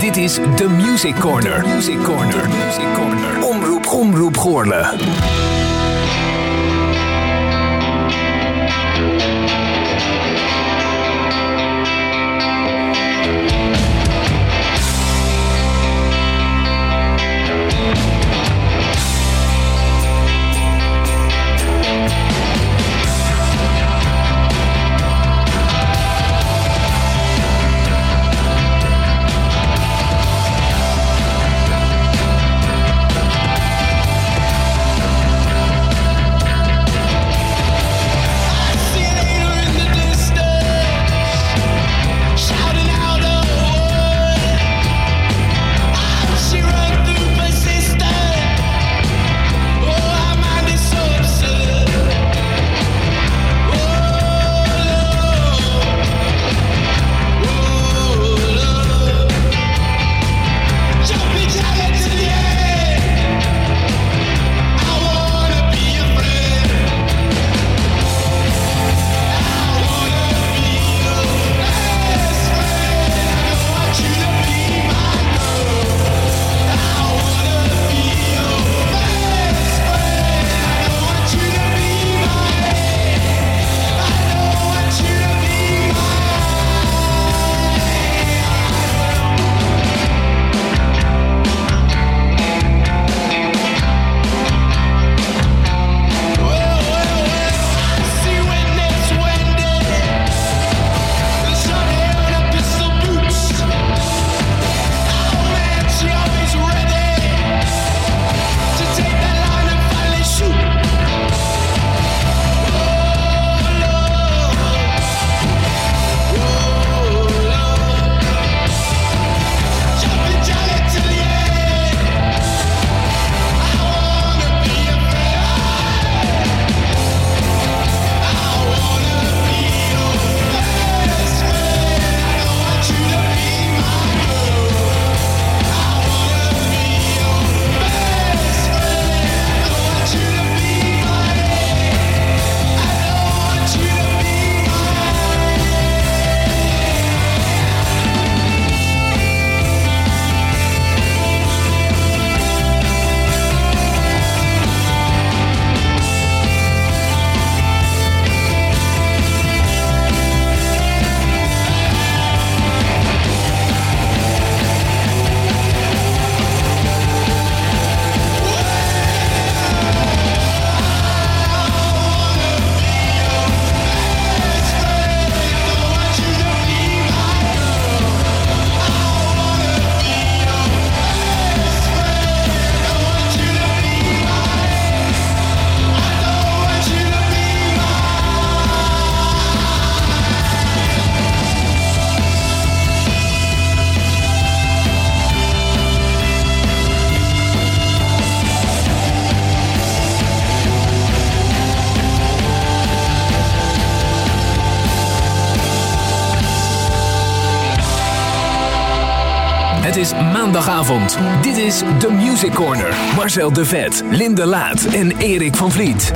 Dit is The Music Corner. Music Corner. Omroep, Omroep Goorle. Maandagavond. Dit is The Music Corner. Marcel de Vet, Linde Laat en Erik van Vliet.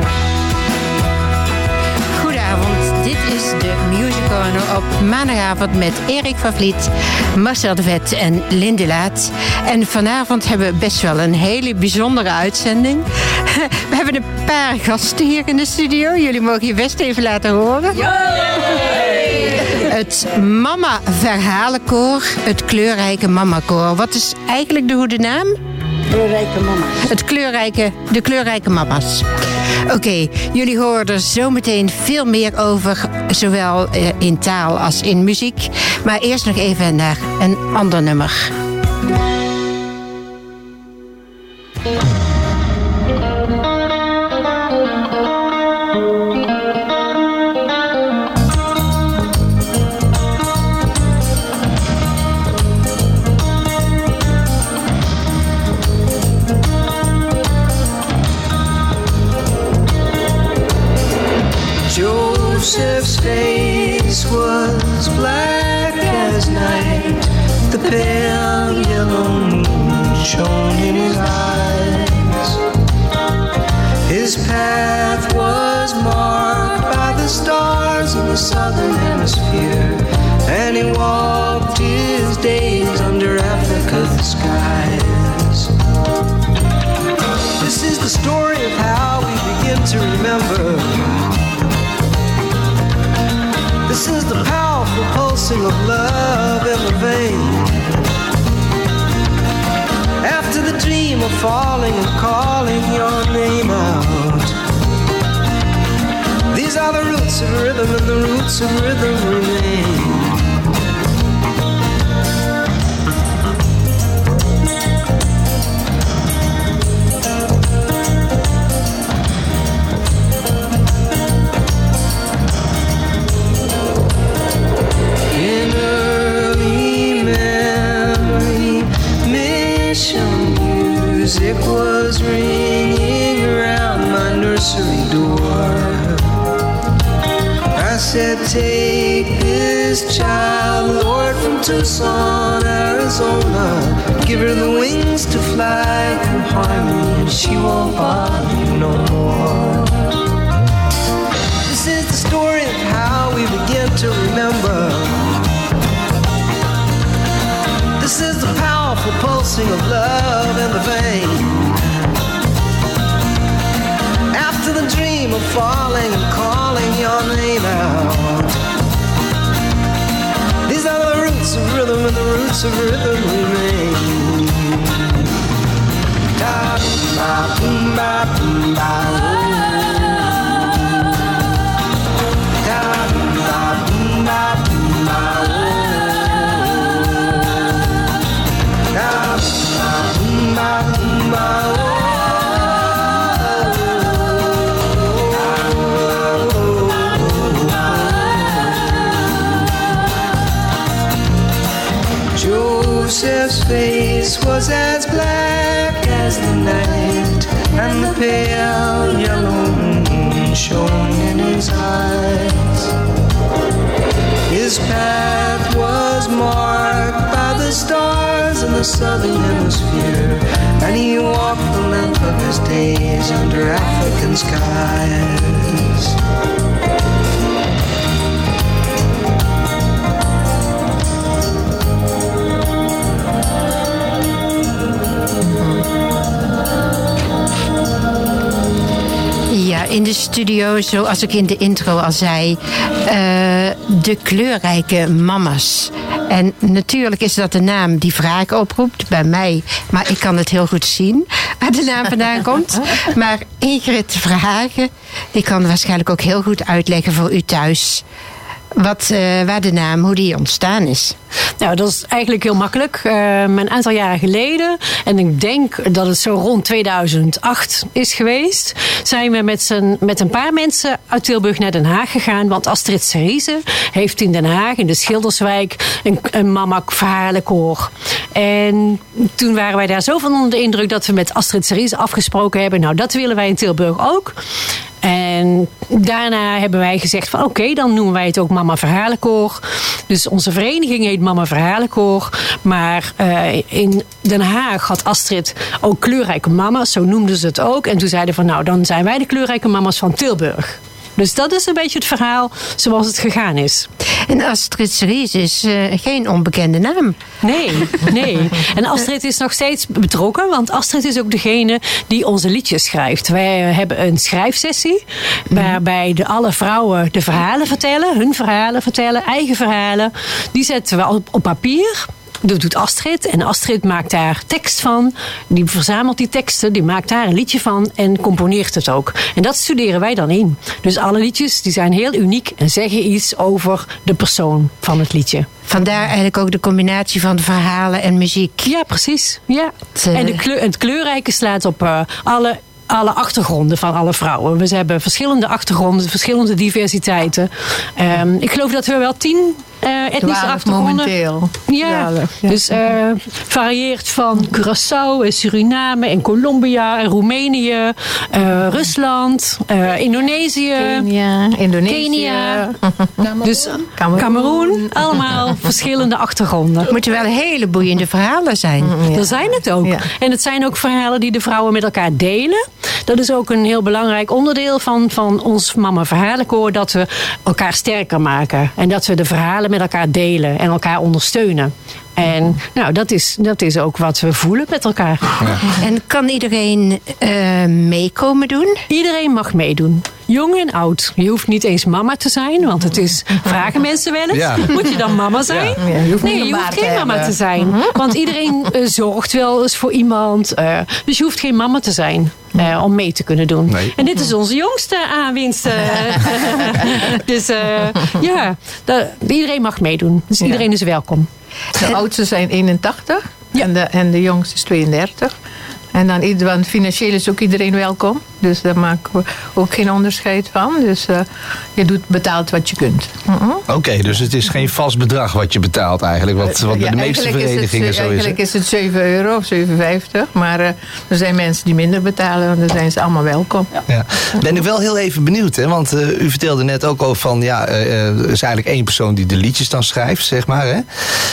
Goedenavond, dit is de Music Corner op maandagavond met Erik van Vliet, Marcel de Vet en Linde Laat. En vanavond hebben we best wel een hele bijzondere uitzending. We hebben een paar gasten hier in de studio. Jullie mogen je best even laten horen. Het Mama Verhalenkoor, het kleurrijke Mama-koor. Wat is eigenlijk de goede naam? Kleurrijke mama's. Het kleurrijke, de kleurrijke mama's. Oké, jullie horen er zometeen veel meer over, zowel eh, in taal als in muziek. Maar eerst nog even naar een ander nummer. Falling and calling your name out. These are the roots of rhythm, and the roots of rhythm remain. Take this child, Lord, from Tucson, Arizona. Give her the wings to fly through harmony, and she won't bother you no more. This is the story of how we begin to remember. This is the powerful pulsing of love in the vein. After the dream of falling and calling your name out. Roots of rhythm, and the roots of rhythm remain. Da, ba, boom, ba, boom, ba, face was as black as the night, and the pale yellow moon shone in his eyes. His path was marked by the stars in the southern hemisphere, and he walked the length of his days under African skies. In de studio, zoals ik in de intro al zei, eh, de kleurrijke mama's. En natuurlijk is dat de naam die vraag oproept bij mij, maar ik kan het heel goed zien waar de naam vandaan komt. Maar Ingrid Verhagen, die kan waarschijnlijk ook heel goed uitleggen voor u thuis. Wat, eh, waar de naam, hoe die ontstaan is. Nou, dat is eigenlijk heel makkelijk. Uh, een aantal jaren geleden, en ik denk dat het zo rond 2008 is geweest, zijn we met, met een paar mensen uit Tilburg naar Den Haag gegaan. Want Astrid Cerise heeft in Den Haag, in de Schilderswijk, een, een mama verhalenkoor. En toen waren wij daar zo van onder de indruk dat we met Astrid Cerise afgesproken hebben. Nou, dat willen wij in Tilburg ook. En daarna hebben wij gezegd van oké, dan noemen wij het ook Mama Verhalenkoor. Dus onze vereniging heet Mama Verhalenkoor. Maar uh, in Den Haag had Astrid ook kleurrijke mama's, zo noemden ze het ook. En toen zeiden van nou, dan zijn wij de kleurrijke mama's van Tilburg. Dus dat is een beetje het verhaal zoals het gegaan is. En Astrid Cerise is uh, geen onbekende naam. Nee, nee. En Astrid is nog steeds betrokken, want Astrid is ook degene die onze liedjes schrijft. Wij hebben een schrijfsessie waarbij de alle vrouwen de verhalen vertellen, hun verhalen vertellen, eigen verhalen. Die zetten we op, op papier. Dat doet Astrid. En Astrid maakt daar tekst van. Die verzamelt die teksten. Die maakt daar een liedje van. En componeert het ook. En dat studeren wij dan in. Dus alle liedjes die zijn heel uniek. En zeggen iets over de persoon van het liedje. Vandaar eigenlijk ook de combinatie van verhalen en muziek. Ja, precies. Ja. En de kleur, het kleurrijke slaat op uh, alle alle achtergronden van alle vrouwen. We hebben verschillende achtergronden, verschillende diversiteiten. Um, ik geloof dat we wel tien uh, etnische achtergronden. momenteel. Ja, ja. dus uh, varieert van Curaçao en Suriname en Colombia en Roemenië, uh, Rusland, Indonesië, Kenia, Indonesië, Kenia. dus Cameroen. Allemaal verschillende achtergronden. Het moeten wel hele boeiende verhalen zijn. Mm, ja. Dat zijn het ook. Ja. En het zijn ook verhalen die de vrouwen met elkaar delen. Dat is ook een heel belangrijk onderdeel van, van ons Mama Verhalenkoor. Dat we elkaar sterker maken. En dat we de verhalen met elkaar delen en elkaar ondersteunen. En nou, dat is, dat is ook wat we voelen met elkaar. En kan iedereen eh, meekomen doen? Iedereen mag meedoen. Jong en oud. Je hoeft niet eens mama te zijn, want het is, vragen mensen wel eens. Ja. Moet je dan mama zijn? Ja, je hoeft niet nee, je hoeft geen mama hebben. te zijn. Want iedereen eh, zorgt wel eens voor iemand. eh, dus je hoeft geen mama te zijn eh, om mee te kunnen doen. Nee. En dit is onze jongste aanwinst. eh. dus eh, ja, dat- iedereen mag meedoen. Dus iedereen is welkom. De oudste zijn 81 en, de, en de jongste is 32. En dan iedereen, financieel is ook iedereen welkom. Dus daar maken we ook geen onderscheid van. Dus eh, je doet, betaalt wat je kunt. Mhm. Oké, dus het is geen vast bedrag wat je betaalt eigenlijk. Wat, wat bij Ja, de meeste het- verenigingen zo is. Eigenlijk is het 7 euro of 7,50. Maar eh, er zijn mensen die minder betalen. En dan zijn ze allemaal welkom. Ja. Ben ik wel heel even benieuwd, hè? want eh, u vertelde net ook al van, ja, eh, eh, er is eigenlijk één persoon die de liedjes dan schrijft, zeg maar. Hè?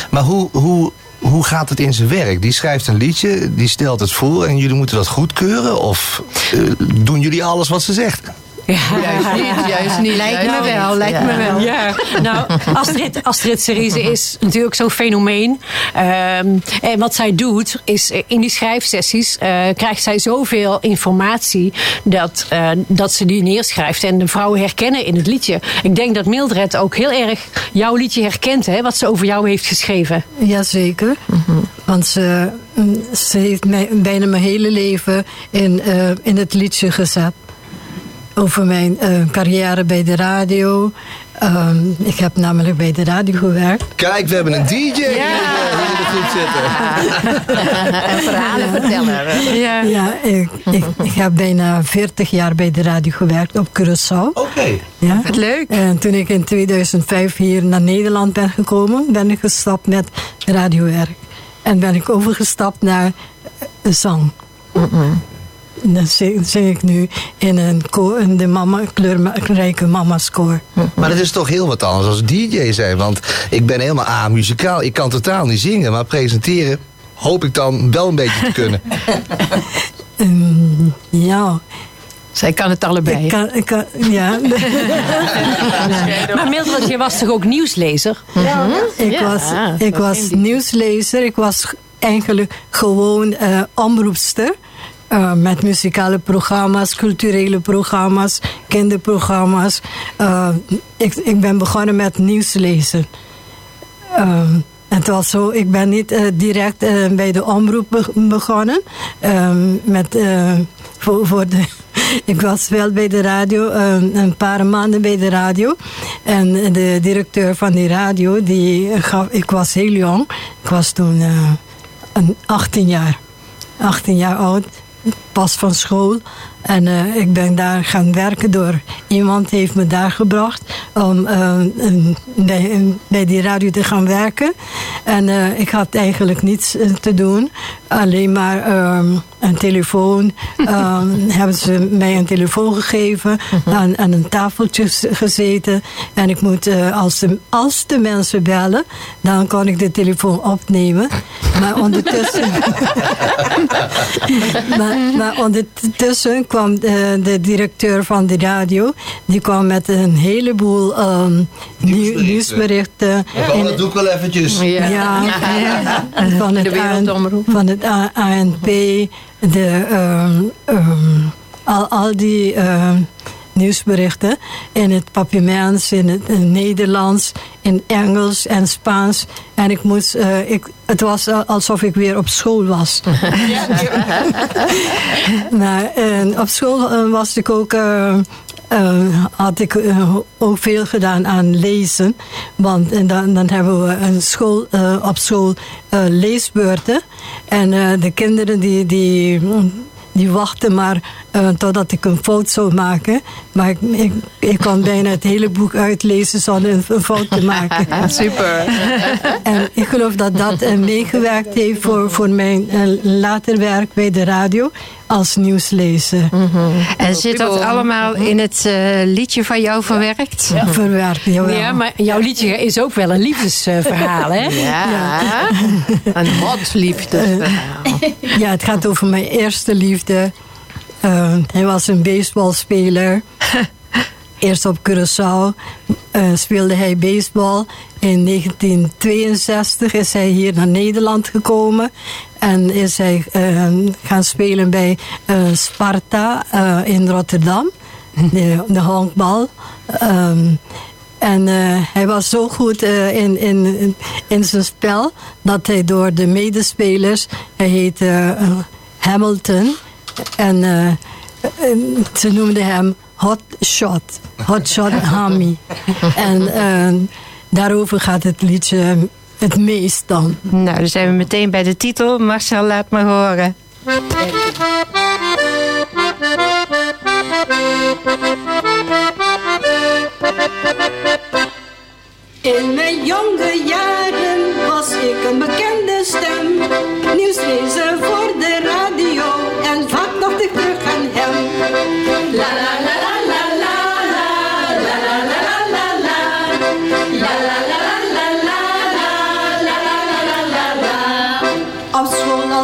Maar hoe, hoe, hoe gaat het in zijn werk? Die schrijft een liedje, die stelt het voor en jullie moeten dat goedkeuren? Of eh, doen jullie alles wat ze zegt? Juist niet, juist niet. Lijkt juist me wel, lijkt me wel. Ja, nou, Astrid, Astrid Cerise is natuurlijk zo'n fenomeen. Ehm, en wat zij doet, is eh, in die schrijfsessies eh, krijgt zij zoveel informatie dat, eh, dat ze die neerschrijft. En de vrouwen herkennen in het liedje. Ik denk dat Mildred ook heel erg jouw liedje herkent, hè, wat ze over jou heeft geschreven. Jazeker. Want ze, mm, ze heeft mij, bijna mijn hele leven in, eh, in het liedje gezet. Over mijn eh, carrière bij de radio. Ehm, ik heb namelijk bij de radio gewerkt. Kijk, we hebben een DJ eh, hier in de groep zitten. En verhalen vertellen. Ja. Ja, ik, ik, ik heb bijna 40 jaar bij de radio gewerkt op Curaçao. Oké. Ja. Wat leuk. En toen ik in 2005 hier naar Nederland ben gekomen, ben ik gestapt met radiowerk. En ben ik overgestapt naar eh, zang. En dan zing, zing ik nu in, een koor, in de mama, kleurrijke mama's koor. Maar dat is toch heel wat anders als DJ zijn. Want ik ben helemaal a-muzikaal. Ik kan totaal niet zingen, maar presenteren hoop ik dan wel een beetje te kunnen. Ehm, ja, Zij kan het allebei. ik kan, ik kan, ja. Maar Mildred, je was toch ook nieuwslezer? Ik Ja, was, ik was was geen die- nieuwslezer. Ik was eigenlijk gewoon eh omroepster. Eh, met muzikale programma's, culturele programma's, kinderprogramma's. Eh, ik, ik ben begonnen met nieuwslezen. Ehm, het was zo, ik ben niet eh, direct eh, bij de omroep be- begonnen. Ehm, met, eh, voor, voor de, ik was wel bij de radio, eh, een paar maanden bij de radio. En de directeur van die radio, die gaf, ik was heel jong. Ik was toen eh, een 18 jaar. 18 jaar oud, pas van school. En eh, ik ben daar gaan werken door. Iemand heeft me daar gebracht om eh, bij, die radio te gaan werken. En eh, ik had eigenlijk niets te doen. Alleen maar ehm, een telefoon. Ehm, hebben ze mij een telefoon gegeven. aan, aan een tafeltje gezeten. En ik moet, als, de, als de mensen bellen, dan kon ik de telefoon opnemen. Maar ondertussen... maar, maar ondertussen kwam de, de directeur van de radio. Die kwam met een heleboel ehm, nieuw- Nieuwsberichten. nieuwsberichten. Oh, In- dat doe ik wel eventjes. Ja. ja, van het, De wereldomroep. AN van het A- ANP, de, ehm, ehm, al, al die ehm, nieuwsberichten in het Papiaments, in het in Nederlands, in Engels en Spaans. En ik moest, eh, ik, het was al- alsof ik weer op school was. maar en op school eh, was ik ook. eh, had ik ook veel gedaan aan lezen. Want en dan, dan hebben we een school, op school leesbeurten. En de kinderen die, die, die wachten maar eh, totdat ik een fout zou maken. Maar ik, ik, ik kon bijna het hele boek uitlezen zonder een, een fout te maken. Super. En ik geloof dat dat eh, meegewerkt heeft voor, voor mijn eh, later werk bij de radio als nieuws lezen. Mhm. En zit dat allemaal in het eh, liedje van jou verwerkt? Ja. Verwerkt, jawel. Ja, maar jouw liedje is ook wel een liefdesverhaal, hè? Ja, een hot liefdesverhaal. Eh, ja, het gaat over mijn eerste liefde. Eh, hij was een baseballspeler. Eerst op Curaçao speelde hij baseball. In 1962 is hij hier naar Nederland gekomen. En is hij ehm, gaan spelen bij eh, Sparta eh, in Rotterdam. Hm. De, de honkbal. Ehm, en eh, hij was zo goed in, in, in zijn spel dat hij door de medespelers, hij heette Hamilton, en ze noemden hem Hot Shot, Hot Shot Hami. en daarover gaat het liedje het meest dan? Nou, dan zijn we meteen bij de titel. Marcel, laat maar horen. In mijn jonge jaren was ik een bekende stem. Nieuwslezer voor de radio en vaak dacht ik terug aan hem. La, la.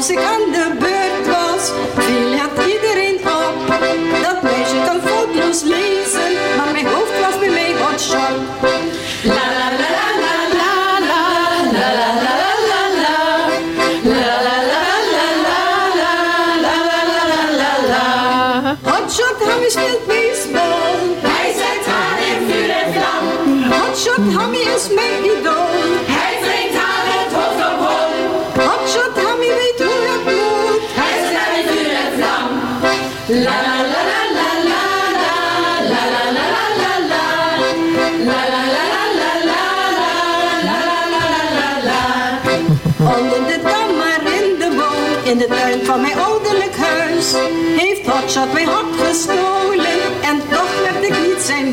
música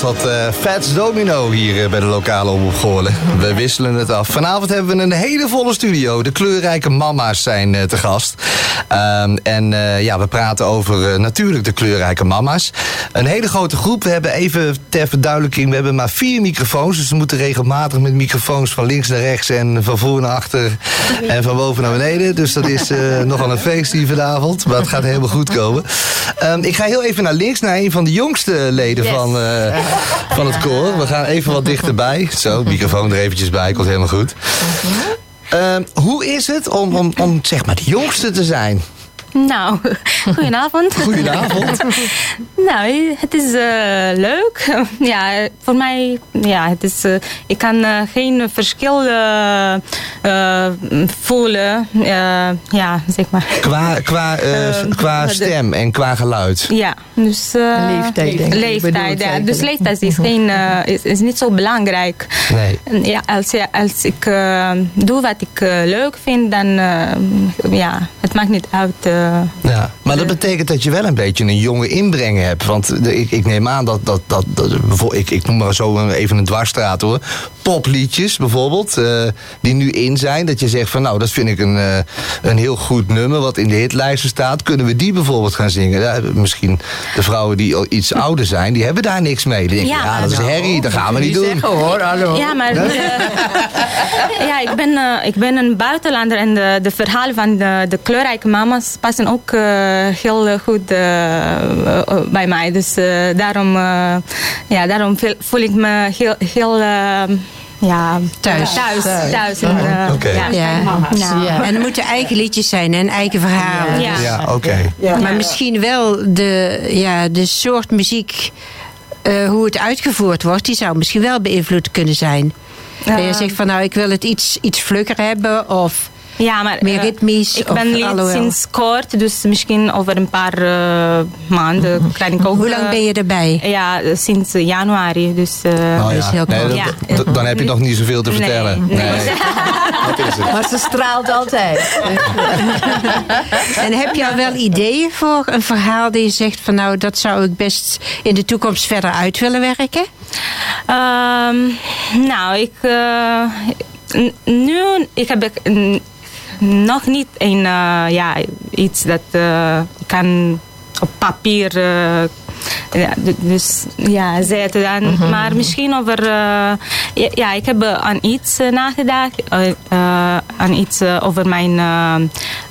was dat eh Fats Domino hier eh, bij de lokale omroep Goorlen. We wisselen het af. Vanavond hebben we een hele volle studio. De kleurrijke mama's zijn eh, te gast. Ehm, en ja, we praten over natuurlijk de kleurrijke mama's. Een hele grote groep. We hebben even ter verduidelijking, we hebben maar vier microfoons. Dus we moeten regelmatig met microfoons van links naar rechts en van voor naar achter en van boven naar beneden. Dus dat is eh, nogal een feest hier vanavond. Maar het gaat helemaal goed komen. Ehm, ik ga heel even naar links, naar een van de jongste leden van, eh, van het koor. We gaan even wat dichterbij. Zo, microfoon er eventjes bij, komt helemaal goed. Ehm, hoe is het om, om, om zeg maar de jongste te zijn? Nou, goedenavond. Goedenavond. nou, het is eh, leuk. ja, voor mij, ja, het is, eh, ik kan eh, geen verschil voelen. Eh, ja, zeg maar. Qua, qua, qua stem en qua geluid. Ja, dus... eh, Leeftijd, denk ik. Leeftijd, ja. Dus leeftijd is, geen, is, is niet zo belangrijk. Nee. Ja, als, je- als ik eh, doe wat ik leuk vind, dan eh, ja, het maakt niet uit. eh. Ja, maar dat betekent dat je wel een beetje een jonge inbreng hebt. Want de- ik, ik neem aan dat, dat, dat, dat bijvoorbeeld- ik, ik noem maar zo een- even een dwarsstraat hoor. Popliedjes bijvoorbeeld, eh, die nu in zijn. Dat je zegt van nou, dat vind ik een, eh, een heel goed nummer wat in de hitlijsten staat. Kunnen we die bijvoorbeeld gaan zingen? Ja, misschien de vrouwen die al iets ouder zijn, die hebben daar niks mee. Die denken, Ja, ja, dat is herrie, dat gaan we niet doen. zeggen hoor, hallo. Ja, maar eh, ja, ik, ben, eh, ik ben een buitenlander en de, de verhalen van de, de kleurrijke mama's passen ook eh, heel eh, goed eh, eh, bij mij. Dus eh, daarom, eh, ja, daarom voel, ik me heel, heel eh, ja, Thuis. Thuis, thuis ja. Ja. En het moeten eigen liedjes zijn en eigen verhalen. Ja. Ja, oké. Maar misschien wel de, ja, de soort muziek, eh, hoe het uitgevoerd wordt, die zou misschien wel beïnvloed kunnen zijn. Dat je zegt van nou, ik wil het iets, iets vlugger hebben of Ja, maar meer eh, ritmisch. ik ben lid sinds kort, dus misschien over een paar eh, maanden kan ik ook... Hoe lang ben je erbij? Ja, sinds januari. Dus, eh, is heel nee, kort. dat- dan heb je nog niet zoveel te Nee, vertellen. nee. Dat is het. Maar ze straalt altijd. En heb je al wel ideeën voor een verhaal die je zegt van nou, dat zou ik best in de toekomst verder uit willen werken? Ehm, nou, ik... eh, nu, ik heb ik, nog niet een, eh, ja, iets dat eh, kan op papier... ja, d- dus ja, zetten dan. Maar misschien over... ja, ja, ik heb aan iets nagedacht. aan iets over mijn eh,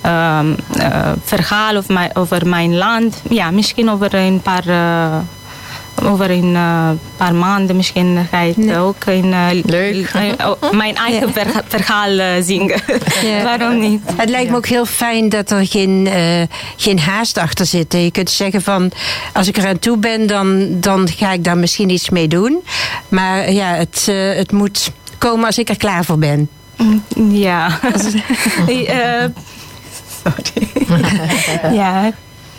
ehm, eh, verhaal of mijn, over mijn land. Ja, misschien over een paar... over een eh, paar maanden misschien ga ik ook een, eh, Leuk. eh, oh, mijn eigen ver- verhaal zingen. Ja. Waarom niet? Het lijkt me ook heel fijn dat er geen, eh, geen haast achter zit. Je kunt zeggen van, als ik eraan toe ben, dan, dan ga ik daar misschien iets mee doen. Maar ja, het, eh, het moet komen als ik er klaar voor ben. Ja. Eh, sorry. ja.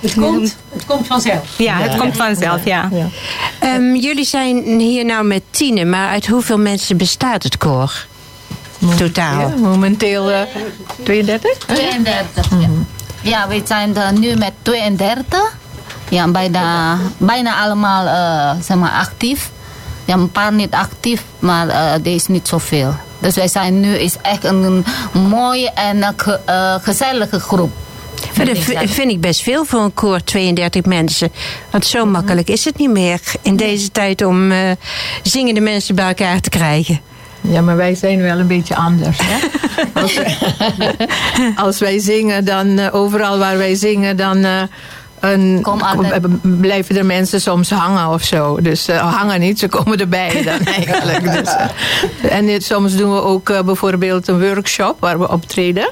Het komt, het komt vanzelf. Ja, het komt vanzelf, ja. Ehm, jullie zijn hier nou met tienen, maar uit hoeveel mensen bestaat het koor? Totaal. Ja, momenteel eh, 32. 32. ja. Ja, we zijn er nu met 32. Ja, bijna, bijna allemaal eh, zeg maar, actief. Ja, een paar niet actief, maar eh er is niet zoveel. Dus wij zijn nu is echt een, een mooie en eh, gezellige groep. Maar Dat vind ik best veel voor een koor, 32 mensen. Want zo makkelijk is het niet meer in deze tijd om eh, zingende mensen bij elkaar te krijgen. Ja, maar wij zijn wel een beetje anders. Hè? Als, als wij zingen, dan eh, overal waar wij zingen, dan. eh, een, Kom blijven er mensen soms hangen of zo. Dus eh, hangen niet, ze komen erbij dan eigenlijk. Dus, en dit- soms doen we ook bijvoorbeeld een workshop waar we optreden.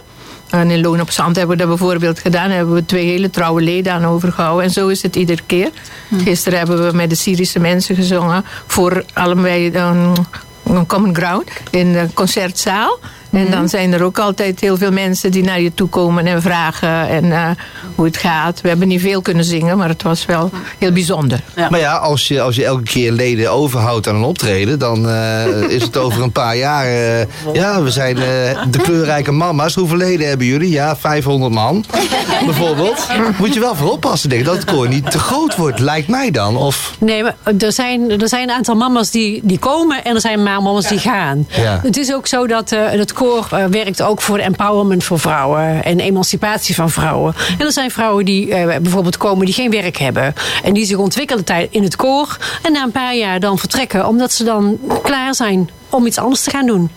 En in Loon op Zand hebben we dat bijvoorbeeld gedaan. Daar hebben we twee hele trouwe leden aan overgehouden. En zo is het iedere keer. Gisteren hebben we met de Syrische mensen gezongen. Voor allebei een, een common ground in de concertzaal. En dan zijn er ook altijd heel veel mensen die naar je toe komen en vragen en, eh, hoe het gaat. We hebben niet veel kunnen zingen, maar het was wel heel bijzonder. Maar ja, als je, als je elke keer leden overhoudt aan een optreden, dan eh, is het over een paar jaar. eh, ja, we zijn eh, de kleurrijke mama's. Hoeveel leden hebben jullie? Ja, 500 man. Bijvoorbeeld. Moet je wel voor oppassen, denk ik, dat het koor niet te groot wordt, lijkt mij dan. Of, Nee, maar er zijn, er zijn een aantal mama's die, die komen en er zijn maar mama's die gaan. Ja. Het is ook zo dat eh, het koor eh, werkt ook voor de empowerment voor vrouwen en emancipatie van vrouwen. En er zijn vrouwen die eh, bijvoorbeeld komen die geen werk hebben en die zich ontwikkelen in het koor en na een paar jaar dan vertrekken omdat ze dan klaar zijn om iets anders te gaan doen.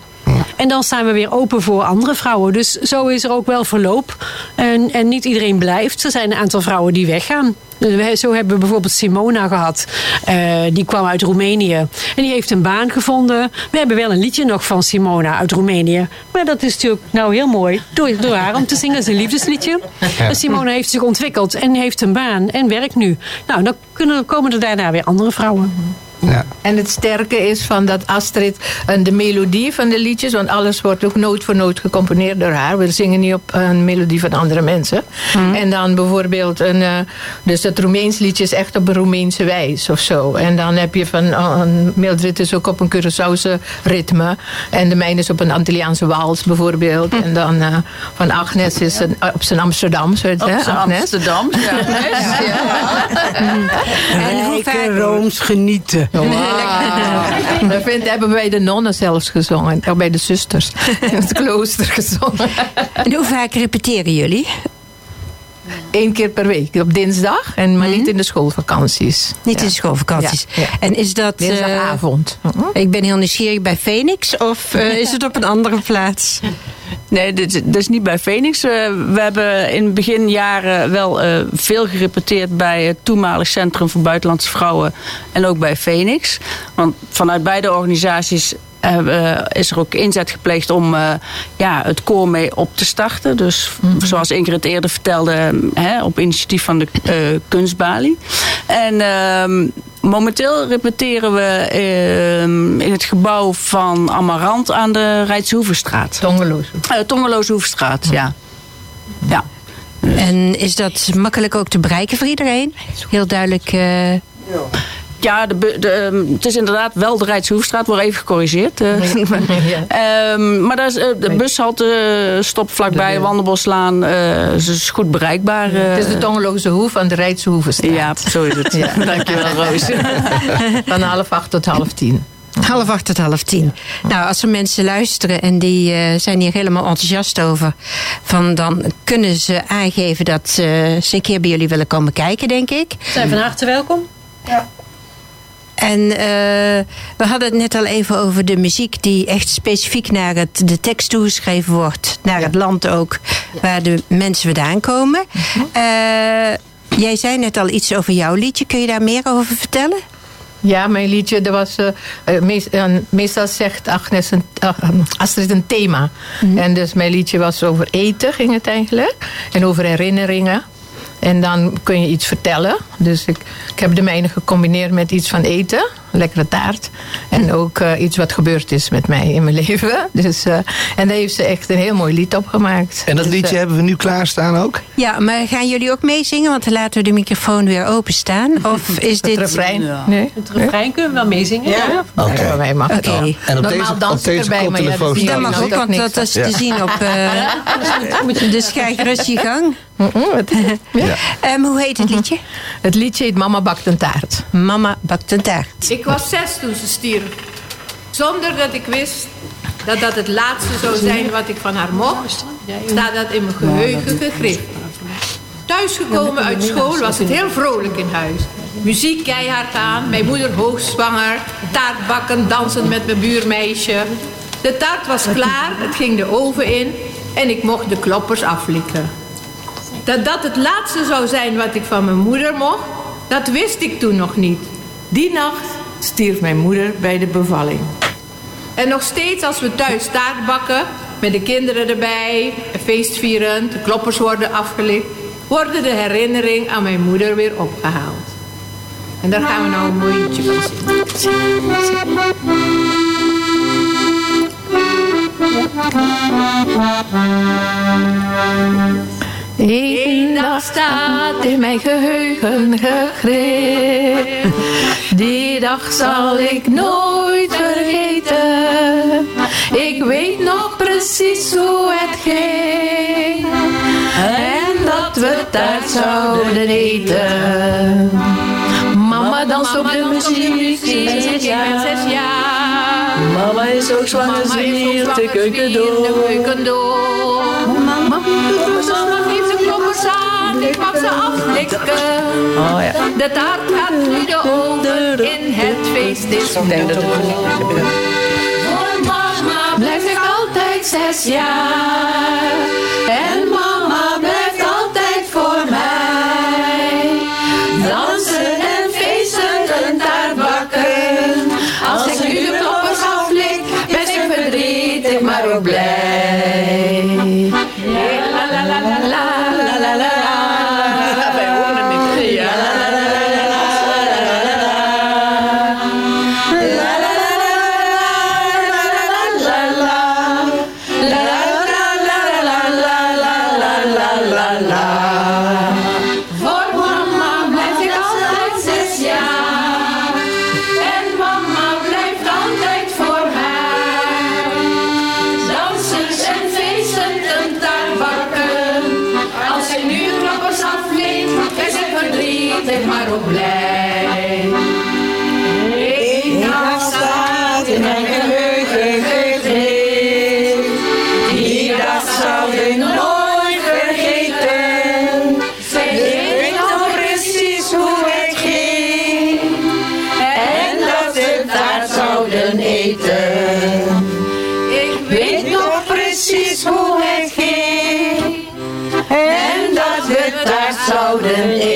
En dan staan we weer open voor andere vrouwen. Dus zo is er ook wel verloop. En, en niet iedereen blijft. Er zijn een aantal vrouwen die weggaan. Dus we- Zo hebben we bijvoorbeeld Simona gehad. Eh, die kwam uit Roemenië. En die heeft een baan gevonden. We hebben wel een liedje nog van Simona uit Roemenië. Maar dat is natuurlijk nou heel mooi. Door, door haar om te zingen. Dat is een liefdesliedje. En Simona heeft zich ontwikkeld. En heeft een baan. En werkt nu. Nou, dan kunnen, komen er daarna weer andere vrouwen. En het sterke is van dat Astrid en de melodie van de liedjes, want alles wordt ook noot voor noot gecomponeerd door haar. We zingen niet op een melodie van andere mensen. En dan bijvoorbeeld een, eh, dus het Roemeens liedje is echt op een Roemeense wijs of zo. En dan heb je van een Mildred is ook op een Curaçaose ritme en de mijne is op een Antilliaanse wals bijvoorbeeld. En dan eh, van Agnes is een, op zijn Amsterdamse, Op? Amsterdam. En hoe Rijke vaak- Rooms genieten. Wow. Dat vind, hebben wij de nonnen zelfs gezongen. Ook bij de zusters in het klooster gezongen. En hoe vaak repeteren jullie? Eén keer per week, op dinsdag. En maar niet in de schoolvakanties. Niet Ja. in schoolvakanties. Ja, ja. En is dat... eh, Dinsdagavond. ik ben heel nieuwsgierig bij Phoenix. Of eh, is het op een andere plaats? Nee, dit, dit is niet bij Phoenix. Eh, we hebben in beginjaren wel eh, veel gerepeteerd bij het toenmalig Centrum voor Buitenlandse Vrouwen en ook bij Phoenix. Want vanuit beide organisaties eh, is er ook inzet gepleegd om eh, ja, het koor mee op te starten. Dus zoals Ingrid eerder vertelde, hè, op initiatief van de eh, Kunstbalie. En ehm, momenteel repeteren we ehm, in het gebouw van Amarant aan de Rijtshoevenstraat. Tongeloos. Uh, Tongeloos Hoefstraat, ja. Ja. En is dat makkelijk ook te bereiken voor iedereen? Heel duidelijk... eh, Ja, de, de, ehm, het is inderdaad wel de Rijtshoefstraat, wordt even gecorrigeerd. eh. Ehm, maar daar is, eh, de bushalte stopt vlakbij, Wandelboslaan. eh dus is goed bereikbaar. eh. Het is de Tongeloze Hoef aan de Rijtse Hoevenstraat. Ja, zo is het. Dankjewel, Roos. Van half acht tot half tien. Half acht tot half tien. Nou, als er mensen luisteren en die eh, zijn hier helemaal enthousiast over, van, dan kunnen ze aangeven dat eh, ze een keer bij jullie willen komen kijken, denk ik. Zijn van harte welkom. En eh, we hadden het net al even over de muziek die echt specifiek naar het, de tekst toegeschreven wordt. Naar het land ook, waar de mensen vandaan komen. Eh, jij zei net al iets over jouw liedje. Kun je daar meer over vertellen? Ja, mijn liedje, dat was, meest- eh, meestal zegt Agnes een, uh, Astrid een thema. En dus mijn liedje was over eten, ging het eigenlijk. En over herinneringen. En dan kun je iets vertellen. Dus ik, ik heb de mijne gecombineerd met iets van eten. Lekkere taart. En ook eh, iets wat gebeurd is met mij in mijn leven. Dus, eh, en daar heeft ze echt een heel mooi lied op gemaakt. En dat Dus, liedje eh, hebben we nu klaarstaan ook? Ja, maar gaan jullie ook meezingen? Want dan laten we de microfoon weer openstaan. Of is Het dit... refrein? Ja. Nee? Het refrein kunnen we wel meezingen. Ja, Oké. bij mij mag het Oké. wel. En op Normaal deze, dans op ik deze erbij, maar ja, dat Dat mag ook, want dat is te zien op... eh gang. Ja. Ehm, hoe heet het liedje? Het liedje heet Mama bakt een taart. Mama bakt een taart. Ik was zes toen ze stierf. Zonder dat ik wist dat dat het laatste zou zijn wat ik van haar mocht, staat dat in mijn geheugen gegrift. Thuisgekomen uit school was het heel vrolijk in huis. Muziek keihard aan, mijn moeder hoogzwanger, taart bakken, dansen met mijn buurmeisje. De taart was klaar, het ging de oven in en ik mocht de kloppers aflikken. Dat dat het laatste zou zijn wat ik van mijn moeder mocht, dat wist ik toen nog niet. Die nacht stierf mijn moeder bij de bevalling. En nog steeds als we thuis taart bakken, met de kinderen erbij, feestvierend, de kloppers worden afgelicht, worden de herinnering aan mijn moeder weer opgehaald. En daar gaan we nou een mooi liedje van zingen. Eén dag staat in mijn geheugen gegrift. Die dag zal ik nooit vergeten. Ik weet nog precies hoe het ging. En dat we taart zouden eten. Mama danst op de muziek. Zes jaar, zes jaar. Mama is ook zwanger, zie de keuken door. Mama, ik mag ze aflikken. De taart gaat nu de oven in, het feest is het Voor mama blijf ik altijd zes jaar. En Yeah.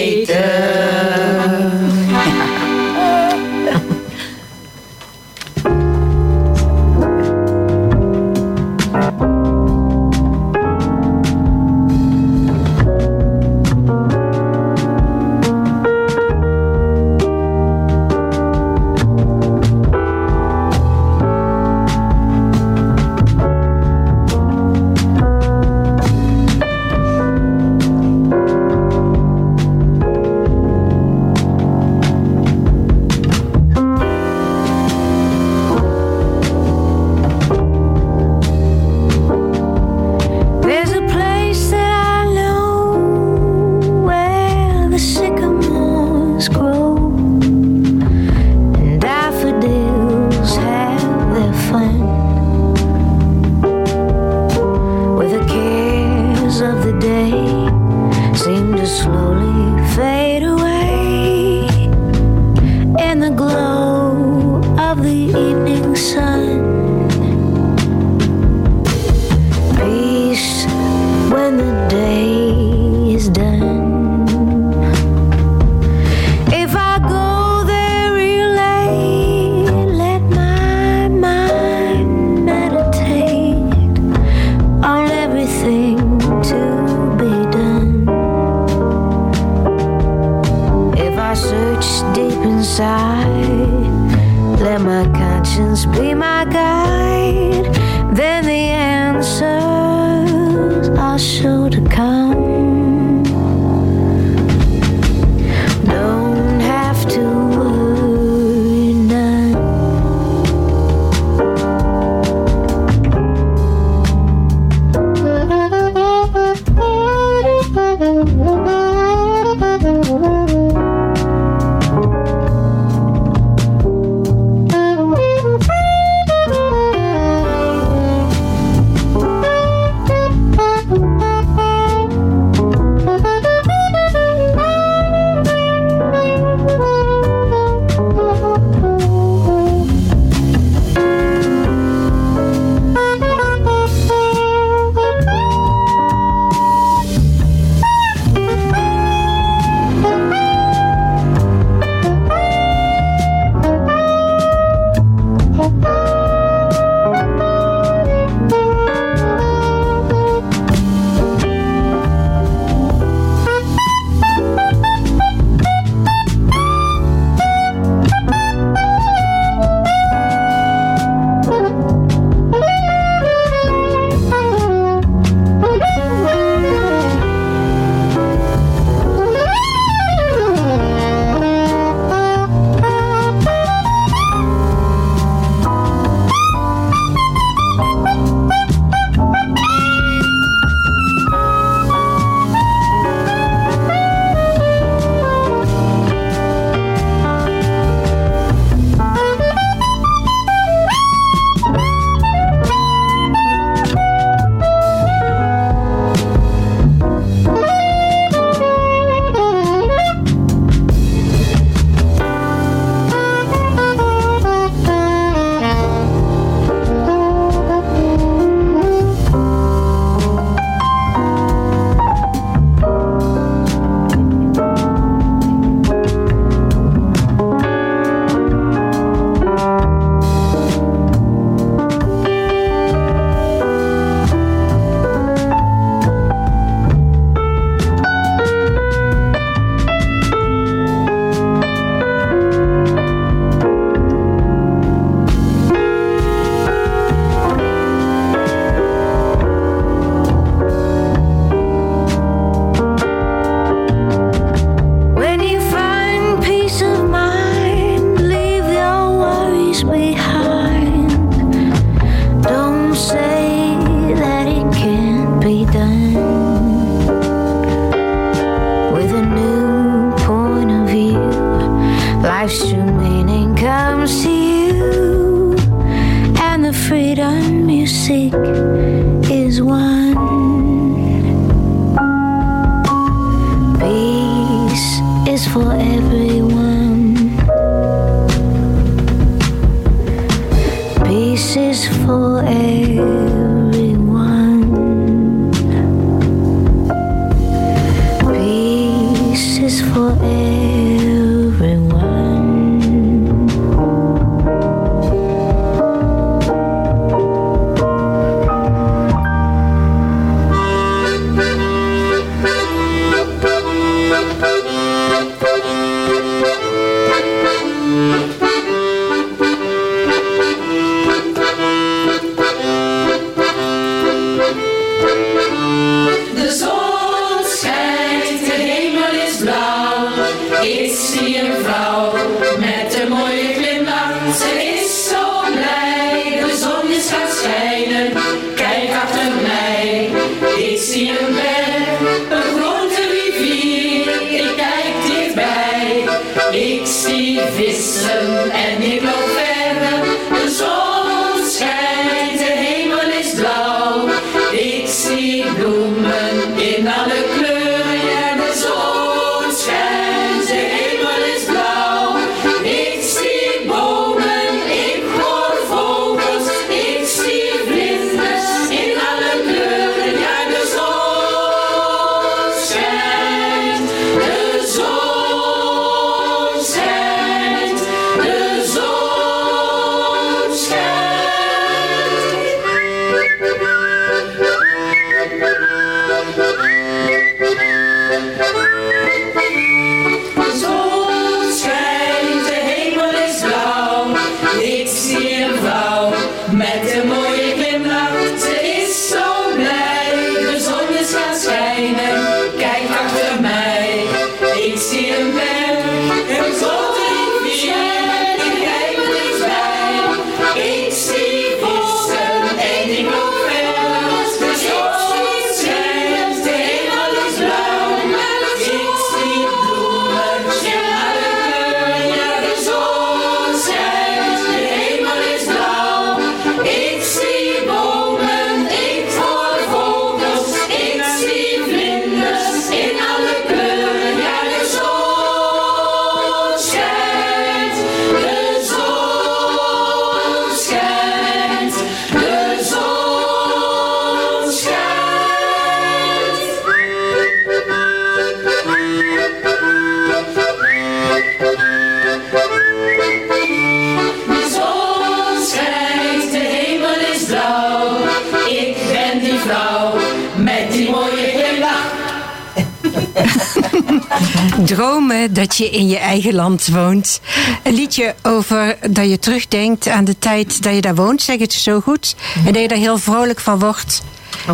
Dromen dat je in je eigen land woont. Een liedje over dat je terugdenkt aan de tijd dat je daar woont, zeg het zo goed. En dat je daar heel vrolijk van wordt.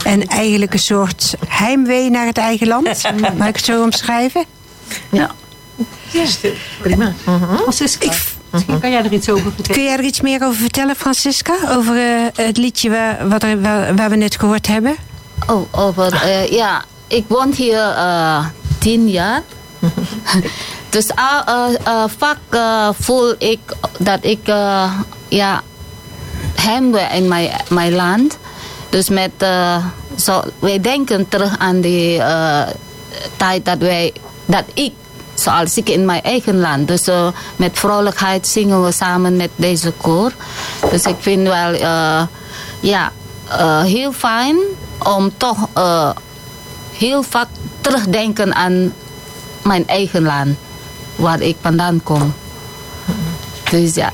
En eigenlijk een soort heimwee naar het eigen land. Mag ik het zo omschrijven? Ja. Prima. Francisca, misschien kan jij er iets over vertellen? Kun jij er iets meer over vertellen, Francisca? Over eh, het liedje waar, wat er, waar, waar we net gehoord hebben? Oh, over, eh, ja, ik woon hier eh, tien jaar. dus uh, uh, uh, vaak uh, voel ik dat ik ja, heimwee in mijn, mijn land. Dus met, zo, wij denken terug aan die tijd dat, wij, dat ik, zoals ik in mijn eigen land. Dus uh, met vrolijkheid zingen we samen met deze koor. Dus ik vind wel, uh, ja, uh, heel fijn om toch heel vaak terugdenken aan mijn eigen land. Waar ik vandaan kom. Dus ja.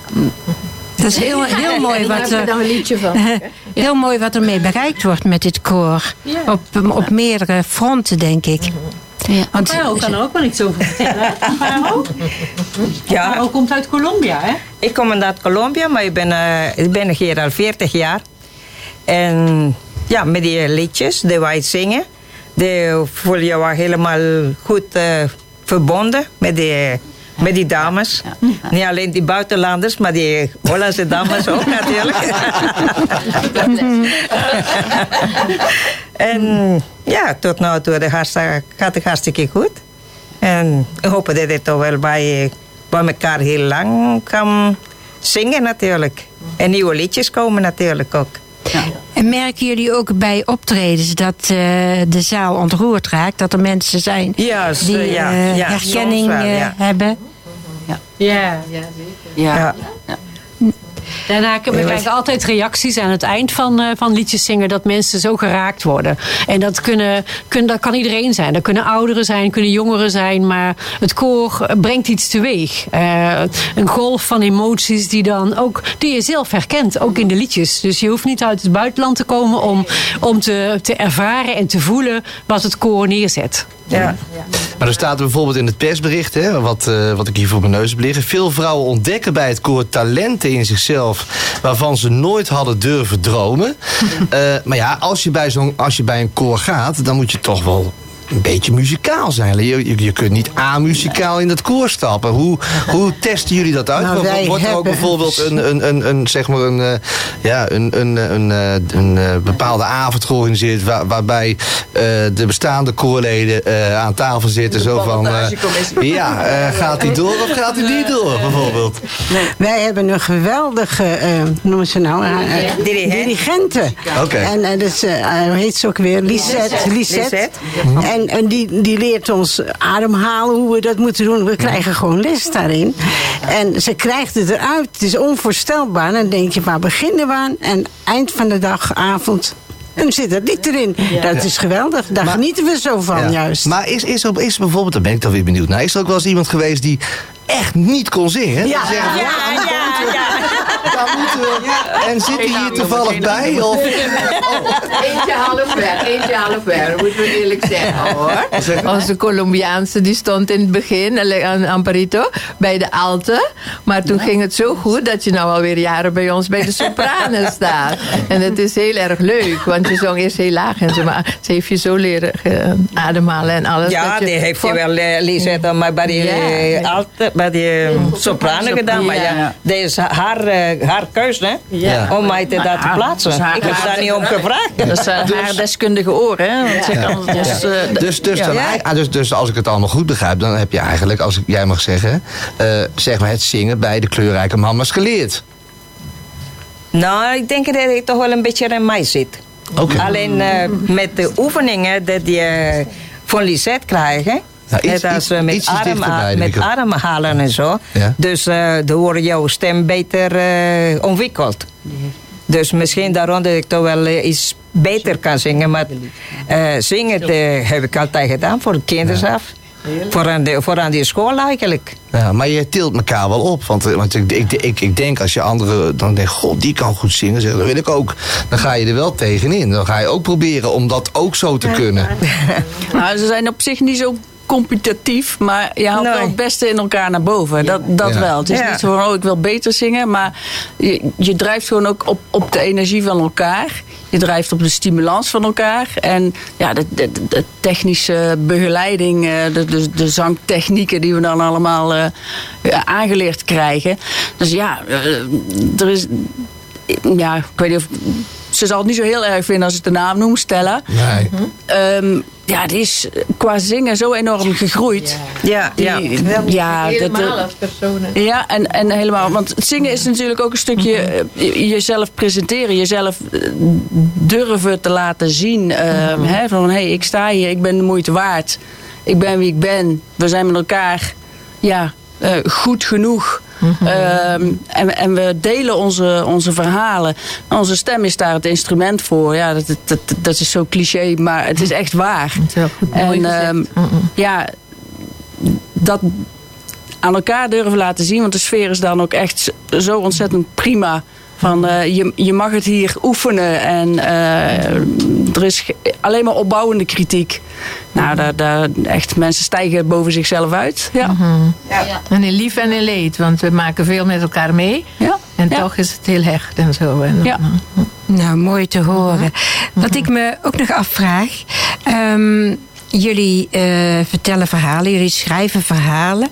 Dat is heel, heel mooi wat dan een liedje van. Heel mooi wat ermee bereikt wordt met dit koor. Op, op meerdere fronten, denk ik. Ja. Want, Paro kan er ook wel iets over vertellen. Paro? Ja. Paro komt uit Colombia, hè? Ik kom uit Colombia, maar ik ben, eh, ik ben hier al 40 jaar. En ja, met die liedjes die wij zingen, die voel je wel helemaal goed eh, verbonden met die, met die dames. Niet alleen die buitenlanders, maar die Hollandse dames ook natuurlijk. en ja, tot nu toe de gaat het hartstikke goed. En ik hoop dat het toch wel bij, bij elkaar heel lang kan zingen natuurlijk. En nieuwe liedjes komen natuurlijk ook. En En merken jullie ook bij optredens dat eh, de zaal ontroerd raakt? Dat er mensen zijn die ja, eh, ja, herkenning wel, eh, ja. hebben? Ja, ja, zeker. Ja. Daarna we krijgen altijd reacties aan het eind van, eh, van liedjes zingen dat mensen zo geraakt worden. En dat, kunnen, kun, dat kan iedereen zijn. Dat kunnen ouderen zijn, kunnen jongeren zijn, maar het koor brengt iets teweeg. Eh, een golf van emoties die, dan ook, die je zelf herkent, ook in de liedjes. Dus je hoeft niet uit het buitenland te komen om, om te, te ervaren en te voelen wat het koor neerzet. Ja. Maar er staat er bijvoorbeeld in het persbericht, hè, wat, eh, wat ik hier voor mijn neus heb liggen. Veel vrouwen ontdekken bij het koor talenten in zichzelf waarvan ze nooit hadden durven dromen. Eh, maar ja, als je, bij zo'n, als je bij een koor gaat, dan moet je toch wel een beetje muzikaal zijn. Je, je, je kunt niet amuzikaal in dat koor stappen. Hoe, hoe testen jullie dat uit? Nou, Wordt- wij Wordt er ook bijvoorbeeld een, een, een, een, zeg maar een, eh, ja, een, een, een, eh, een, eh, bepaalde avond georganiseerd... waar- waarbij eh, de bestaande koorleden eh, aan tafel zitten. Zo van, eh, ja, eh, gaat hij door of gaat hij niet door, bijvoorbeeld? Wij hebben een geweldige, eh noemen ze nou, eh, eh, Dirigent. dirigente. Oké. En eh, dus, eh, heet ze ook weer? Lisette. Lisette. Lisette. En, en die, die leert ons ademhalen, hoe we dat moeten doen. We krijgen gewoon les daarin. En ze krijgt het eruit. Het is onvoorstelbaar. En dan denk je, waar beginnen we aan? En eind van de dag, avond... Dan zit dat lied erin. Dat is geweldig. Daar genieten we zo van, Ja. juist. Maar is, is, er, is bijvoorbeeld, daar ben ik dan weer benieuwd naar... is er ook wel eens iemand geweest die echt niet kon zingen? Ja. Zegt, Ja, daar moeten we... En zit hij hier toevallig bij? Of, Eentje half weg, eentje half weg. Dat moeten we eerlijk zeggen hoor. Onze Colombiaanse die stond in het begin eh, aan Amparito bij de alte. Maar toen ging het zo goed dat je nou alweer jaren bij ons bij de sopranen staat. En het is heel erg leuk, want je zong eerst heel laag en zo. Maar ze heeft je zo leren eh, ademhalen en alles. Ja, dat je die heeft je voor- wel, eh, Lisette, maar bij die, Ja. eh, alte, bij die eh, sopranen gedaan. Maar ja, is haar, eh, haar keuze, hè? Ja. Om mij te dat te plaatsen. dat haar- Ik heb daar niet om gevraagd. Dat is eh, haar deskundige oren, hè? Want ze kan het dus, eh, Dus, dus, dan, ah, dus, dus als ik het allemaal goed begrijp, dan heb je eigenlijk, als ik, jij mag zeggen, eh, zeg maar het zingen bij de kleurrijke mama's geleerd. Nou, ik denk dat het toch wel een beetje in mij zit. Oké. Alleen eh, met de oefeningen die je van Lisette krijgen. Iets- net als eh, iets- met, ietsjes adem, met ademhalen en zo. Ja. Dus eh dan wordt jouw stem beter eh, ontwikkeld. Dus misschien daarom dat ik toch wel eh, iets beter kan zingen. Maar eh, zingen heb ik altijd gedaan voor de kinderen af. Voor aan, de, voor aan die school eigenlijk. Ja, maar je tilt elkaar wel op. Want, eh, want ik, ik, ik, ik denk als je anderen dan denkt, god, die kan goed zingen, zeg, dat wil ik ook. Dan ga je er wel tegenin. Dan ga je ook proberen om dat ook zo te kunnen. Nou, ze zijn op zich niet zo competitief, maar je haalt Nee. wel het beste in elkaar naar boven. Dat, dat Ja. wel. Het is Ja. niet zo van, oh, ik wil beter zingen, maar je, je drijft gewoon ook op, op de energie van elkaar. Je drijft op de stimulans van elkaar. En ja, de, de, de technische begeleiding, eh, de, de, de zangtechnieken die we dan allemaal eh, aangeleerd krijgen. Dus ja, eh, er is ja, ik weet niet of. Ze zal het niet zo heel erg vinden als ik de naam noem, Stella. Nee. Ehm, ja, die is qua zingen zo enorm gegroeid. Ja, Die- ja. ja, dat- Helemaal dat- als persoon. ja, en, en helemaal. Want zingen is natuurlijk ook een stukje eh, jezelf presenteren, jezelf eh, durven te laten zien. eh, hè, van hé, hey, ik sta hier, ik ben de moeite waard. Ik ben wie ik ben. We zijn met elkaar ja, eh, goed genoeg. Ehm, en, en we delen onze, onze verhalen. Onze stem is daar het instrument voor. Ja, dat, dat, dat, is zo cliché, maar het is echt waar. En ehm, ja, dat aan elkaar durven laten zien. Want de sfeer is dan ook echt zo ontzettend prima. Van, eh, je, je mag het hier oefenen en eh, er is alleen maar opbouwende kritiek. Nou, daar, daar, echt, mensen stijgen boven zichzelf uit. Ja. Ja. En in lief en in leed, want we maken veel met elkaar mee. Ja. En toch is het heel hecht en zo. En, Ja. Nou, mooi te horen. Wat ik me ook nog afvraag. ehm, jullie eh, vertellen verhalen, jullie schrijven verhalen.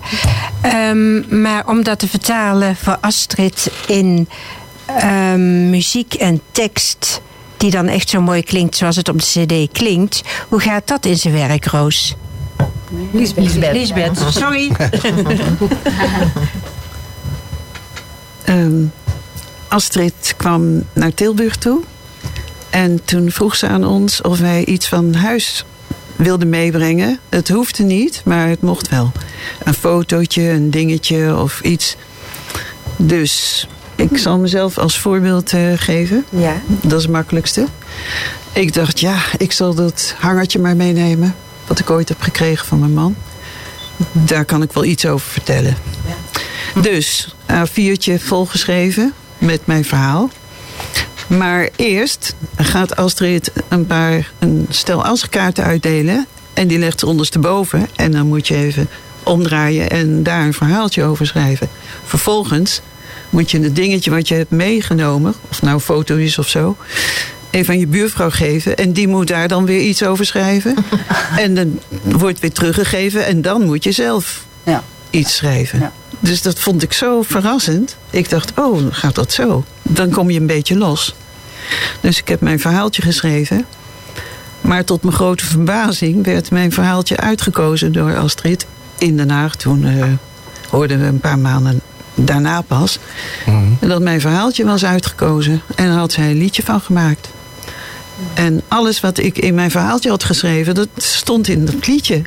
Ehm, maar om dat te vertalen voor Astrid in ehm, muziek en tekst. die dan echt zo mooi klinkt zoals het op de CD klinkt. Hoe gaat dat in zijn werk, Roos? Lisbeth. Lisbeth, sorry. Ehm, Astrid kwam naar Tilburg toe. En toen vroeg ze aan ons of wij iets van huis wilden meebrengen. Het hoefde niet, maar het mocht wel. Een fotootje, een dingetje of iets. Dus ik zal mezelf als voorbeeld eh, geven. Ja. Dat is het makkelijkste. Ik dacht, ja, ik zal dat hangertje maar meenemen. Wat ik ooit heb gekregen van mijn man. Daar kan ik wel iets over vertellen. Dus, A4'tje volgeschreven met mijn verhaal. Maar eerst gaat Astrid een paar een stel askaarten uitdelen. En die legt ze ondersteboven. En dan moet je even omdraaien en daar een verhaaltje over schrijven. Vervolgens moet je het dingetje wat je hebt meegenomen, of nou een foto is of zo, even aan je buurvrouw geven. En die moet daar dan weer iets over schrijven. en dan wordt weer teruggegeven en dan moet je zelf iets schrijven. Dus dat vond ik zo verrassend. Ik dacht, oh, gaat dat zo? Dan kom je een beetje los. Dus ik heb mijn verhaaltje geschreven. Maar tot mijn grote verbazing werd mijn verhaaltje uitgekozen door Astrid in Den Haag. Toen eh, hoorden we een paar maanden daarna pas. Dat mijn verhaaltje was uitgekozen. En daar had zij een liedje van gemaakt. En alles wat ik in mijn verhaaltje had geschreven, dat stond in dat liedje.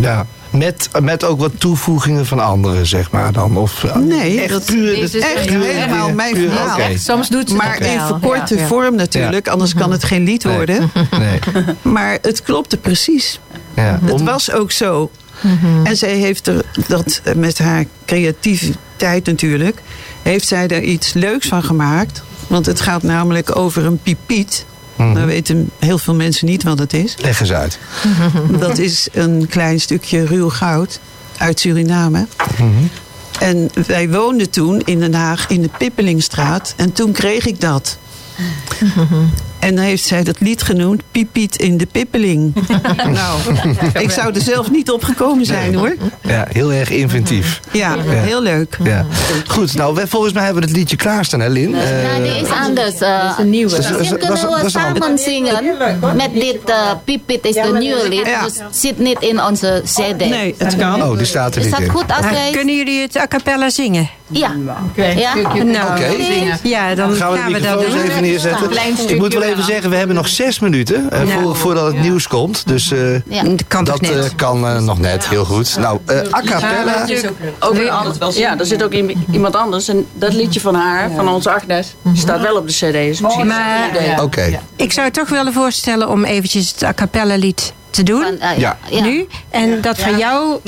Ja. Met, met ook wat toevoegingen van anderen, zeg maar dan? Of, eh, Nee, echt dat puur, is dat- echt puur- helemaal mijn puur- verhaal. Soms doet ze Maar in verkorte Ja. vorm natuurlijk, anders kan het geen lied worden. Nee. Maar het klopte precies. Ja. Het Om- was ook zo. En zij heeft er dat met haar creativiteit natuurlijk, heeft zij er iets leuks van gemaakt. Want het gaat namelijk over een pipiet. Nou weten heel veel mensen niet wat het is. Leg eens uit. Dat is een klein stukje ruw goud uit Suriname. En wij woonden toen in Den Haag in de Pippelingstraat. En toen kreeg ik dat. En dan heeft zij dat lied genoemd, Pipiet in de Pippeling. nou, ik zou er zelf niet op gekomen zijn hoor. Ja, heel erg inventief. Ja, heel leuk. Ja. Goed, nou, we- volgens mij hebben we het liedje klaarstaan, hè, Lin? Nou, Eh, die is anders. eh, Dat is een nieuwe. Misschien Dat is- dat is- kunnen dat we is een samen zingen met dit uh, Pipit is de nieuwe lied. Dus zit niet in onze CD. Nee, het kan. Oh, die staat er Is niet dat in. goed als wij... kunnen jullie het a cappella zingen? Ja. Ja? Nou, ja, dan Gaan we de gaan we dat doen. even neerzetten? Ik moet wel even zeggen, we hebben nog zes minuten eh, Nou. voor, voordat het nieuws komt. Dus eh, Ja. Dat kan toch dat net? eh, kan eh, nog net, heel goed. Nou, eh a cappella. Ook ander- ja, er zit ook iemand anders. En dat liedje van haar, van onze Agnes, die staat wel op de cd. Dus misschien Maar- een idee. Oké. Ik zou toch willen voorstellen om eventjes het a cappella lied te doen. eh, Ja. Nu. En dat van jou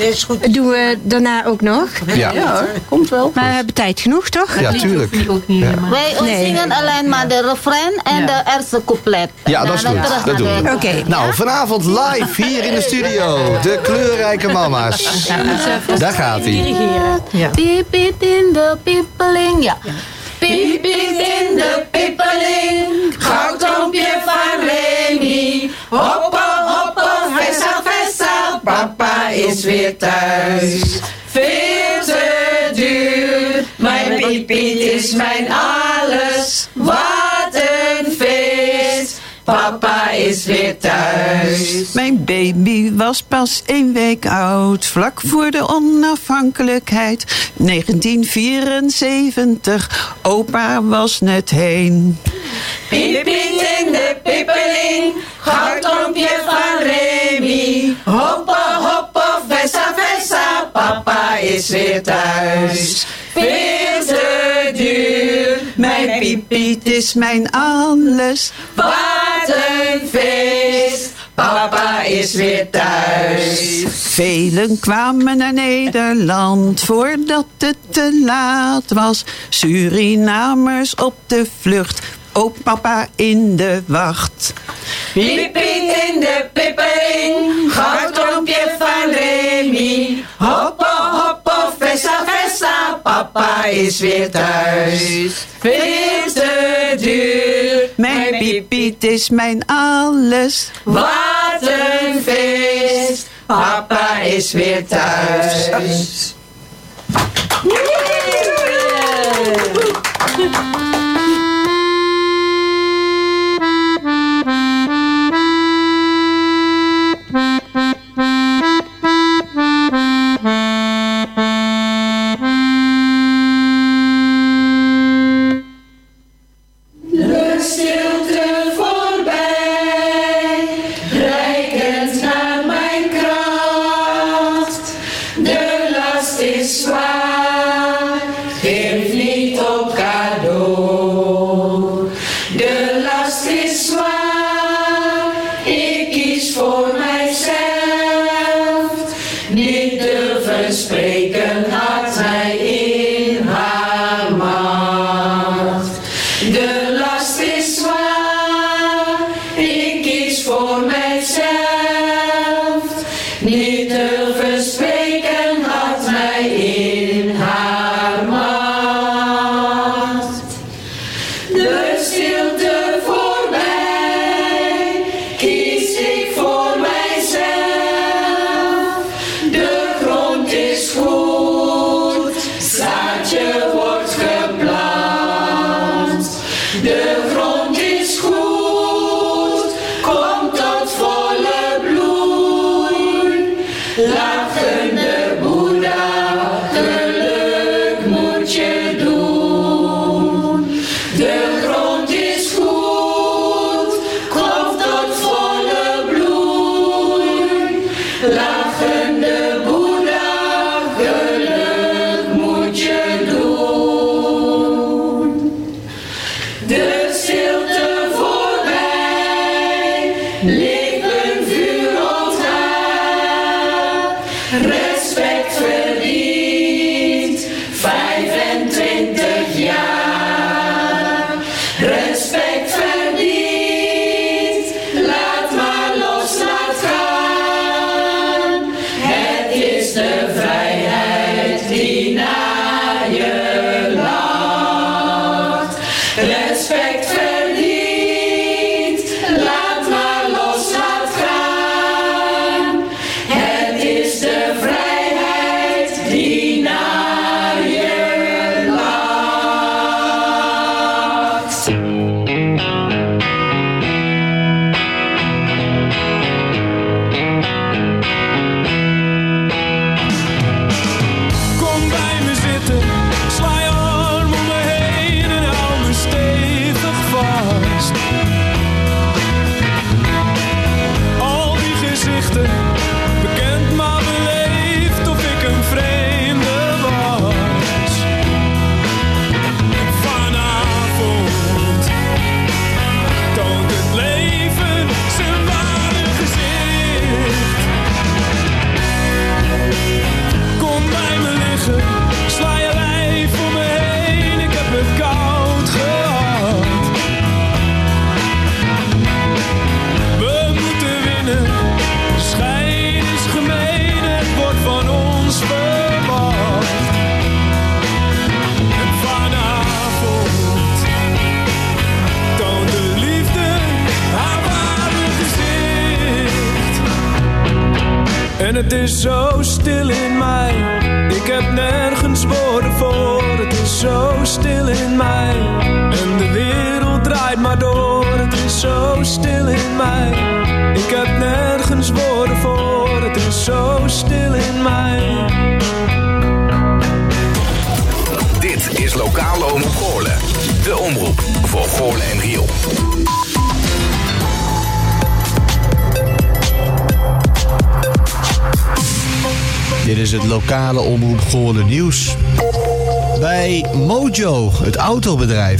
doen we daarna ook nog. Ja. Ja hoor, komt wel. Maar we hebben tijd genoeg, toch? Ja, tuurlijk. Ja. Wij Nee. zingen alleen maar de refrein en de eerste couplet. Ja, dat is goed. Dat doen we. Oké. Nou, vanavond live hier in de studio. De kleurrijke mama's. Daar gaat hij. Pipit in de pippeling, ja. Pipit in de pippeling, goudlampje van Remy. Hoppa, vessa, vessa, papa is weer thuis. Veel te duur, mijn Pipiet is mijn alles. Is weer thuis. Mijn baby was pas één week oud, vlak voor de onafhankelijkheid. 1974, opa was net heen. Pipit in de pippeling, goudlampje van Remy. Hoppa, hoppa, vessa, vessa, papa is weer thuis. Veel te duur, Mijn pipiet is mijn alles. Wat een feest, papa is weer thuis. Velen kwamen naar Nederland voordat het te laat was. Surinamers op de vlucht, ook papa in de wacht. Pipit in de pippeling, goudlampje van Remy. Hoppa, hoppa, vessa, vessa, papa is weer thuis. Veel te duur, Mijn pipiet is mijn alles. wat een feest, papa is weer thuis.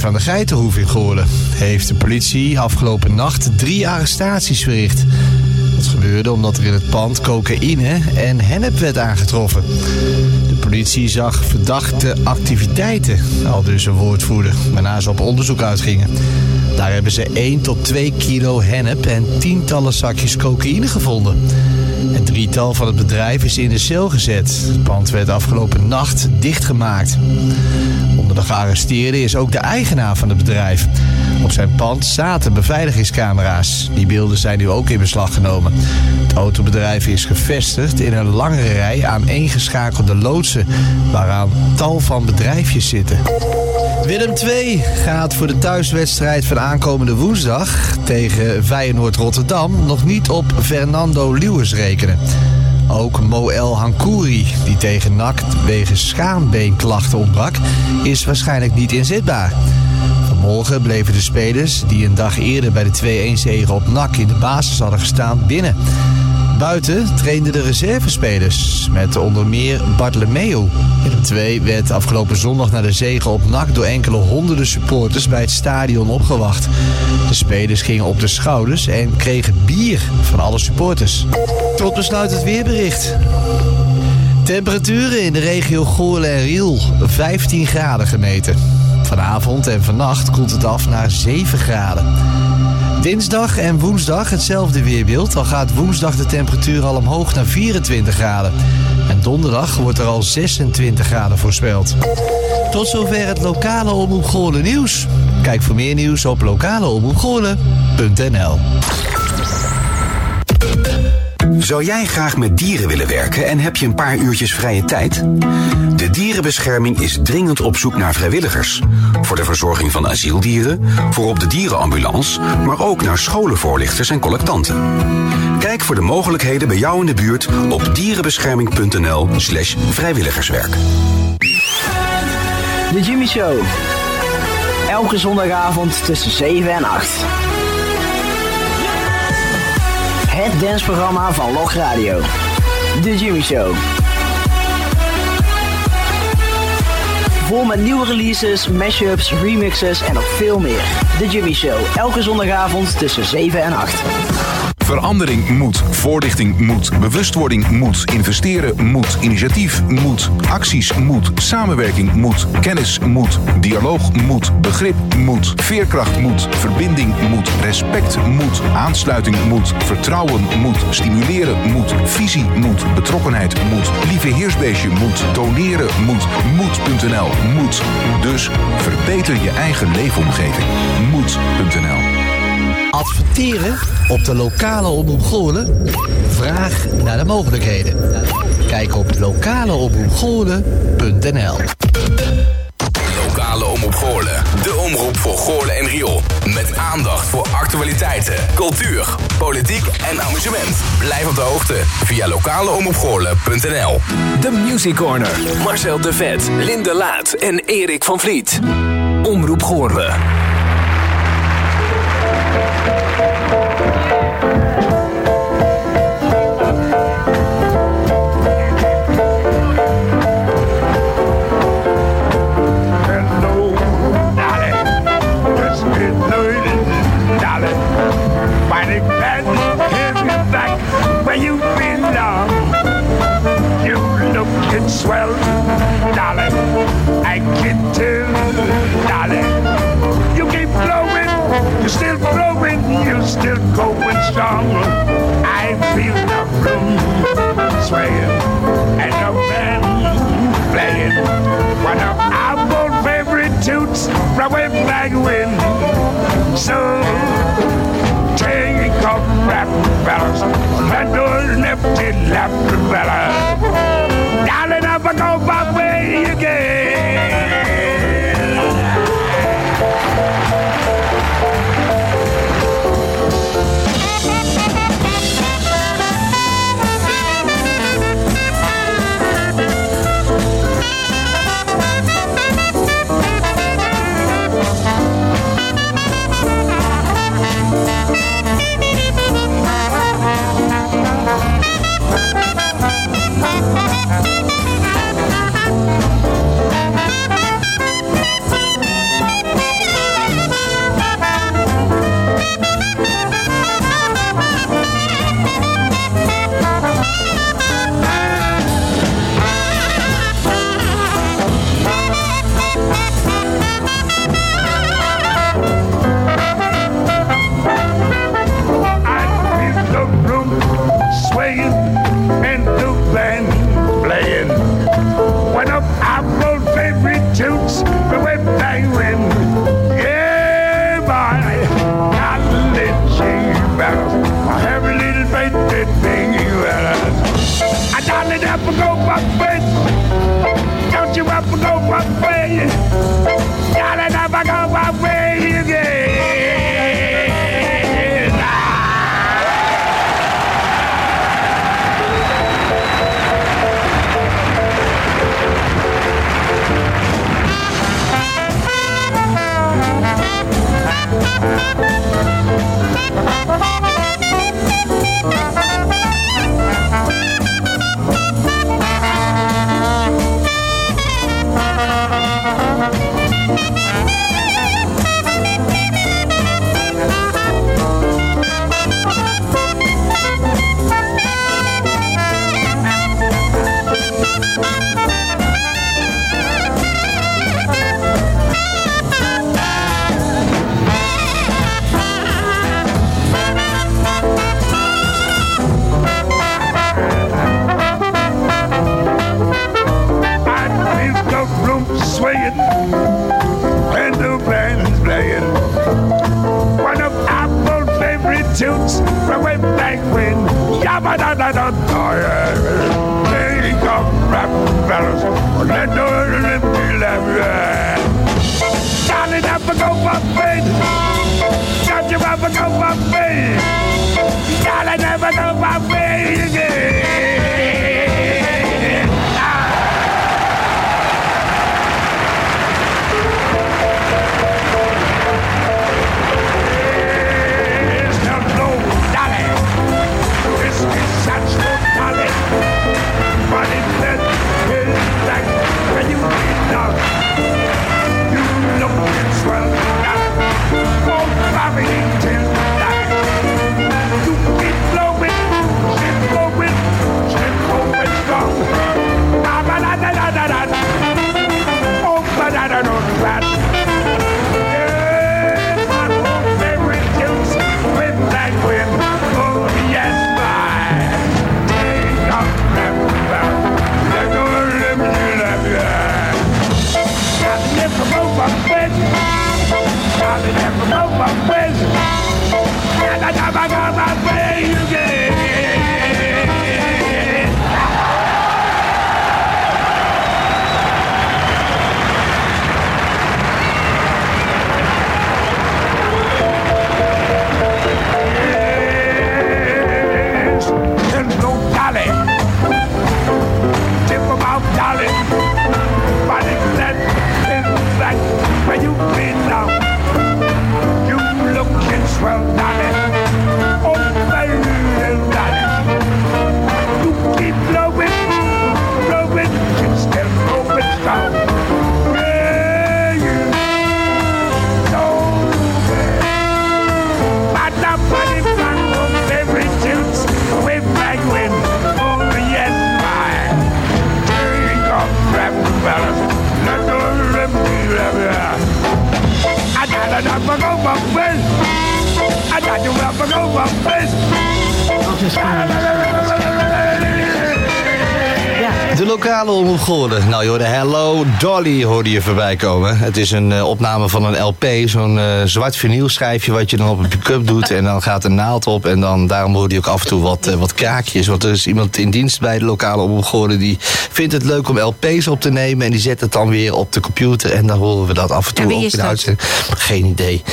Aan de Geitenhoef in Goorlen, heeft de politie afgelopen nacht drie arrestaties verricht. Dat gebeurde omdat er in het pand cocaïne en hennep werd aangetroffen. De politie zag verdachte activiteiten, al dus een woordvoerder, waarna ze op onderzoek uitgingen. Daar hebben ze 1 tot 2 kilo hennep en tientallen zakjes cocaïne gevonden. Een drietal van het bedrijf is in de cel gezet. Het pand werd afgelopen nacht dichtgemaakt. Onder de gearresteerden is ook de eigenaar van het bedrijf. Op zijn pand zaten beveiligingscamera's. Die beelden zijn nu ook in beslag genomen. Het autobedrijf is gevestigd in een langere rij aan aaneengeschakelde loodsen... waaraan tal van bedrijfjes zitten. Willem II gaat voor de thuiswedstrijd van aankomende woensdag tegen Feyenoord Rotterdam nog niet op Fernando Lewis rekenen. Ook Moel Hankouri, die tegen NAC wegens schaambeenklachten ontbrak, is waarschijnlijk niet inzetbaar. Vanmorgen bleven de spelers die een dag eerder bij de 2-1 zege op NAC in de basis hadden gestaan binnen. Buiten trainden de reservespelers met onder meer Bartolomeu. Willem II werd afgelopen zondag na de zege op NAC door enkele honderden supporters bij het stadion opgewacht. De spelers gingen op de schouders en kregen bier van alle supporters. Tot besluit het weerbericht. Temperaturen in de regio Goorlen en Riel 15 graden gemeten. Vanavond en vannacht koelt het af naar 7 graden. Dinsdag en woensdag hetzelfde weerbeeld, al gaat woensdag de temperatuur al omhoog naar 24 graden. En donderdag wordt er al 26 graden voorspeld. Tot zover het lokale Omroep Goorlen nieuws. Kijk voor meer nieuws op lokaleomroepgoorlen.nl Zou jij graag met dieren willen werken en heb je een paar uurtjes vrije tijd? De Dierenbescherming is dringend op zoek naar vrijwilligers. Voor de verzorging van asieldieren, voor op de dierenambulance, maar ook naar scholenvoorlichters en collectanten. Kijk voor de mogelijkheden bij jou in de buurt op dierenbescherming.nl/slash vrijwilligerswerk. De Jimmy Show. Elke zondagavond tussen 7 en 8. Het dansprogramma van Log Radio. De Jimmy Show. Vol met nieuwe releases, mashups, remixes en nog veel meer. De Jimmy Show. Elke zondagavond tussen 7 en 8. Verandering moet, voorlichting moet, bewustwording moet, investeren moet, initiatief moet, acties moet, samenwerking moet, kennis moet, dialoog moet, begrip moet, veerkracht moet, verbinding moet, respect moet, aansluiting moet, vertrouwen moet, stimuleren moet, visie moet, betrokkenheid moet, lieve heersbeestje moet, doneren moet, moed.nl moet. Dus verbeter je eigen leefomgeving. Moed.nl Adverteren op de lokale omroep Goorlen? Vraag naar de mogelijkheden. Kijk op lokaleomroepgoorlen.nl Lokale Omroep Goorlen. De omroep voor Goorlen en Riool. Met aandacht voor actualiteiten, cultuur, politiek en amusement. Blijf op de hoogte via lokaleomroepgoorlen.nl The Music Corner. Marcel de Vet, Linde Laat en Erik van Vliet. Omroep Goorlen. Still flowing, you're still going strong. I feel the room swaying and the band playing. One of our old favorite tunes from way back when. So take off rap fellas, that door lefty left fella. Darling, up I go my way again. I got you, I got you, baby. I got you, I just gonna De lokale omroep. Nou joh, de Hello Dolly hoorde je voorbij komen. Het is een eh, opname van een LP, zo'n eh, zwart vinylschijfje wat je dan op een pick-up doet. En dan gaat een naald op en dan, daarom hoorde je ook af en toe wat, eh, wat kraakjes. Want er is iemand in dienst bij de lokale omroep die vindt het leuk om LP's op te nemen. En die zet het dan weer op de computer en dan horen we dat af en toe En is in de uitzending. Geen idee.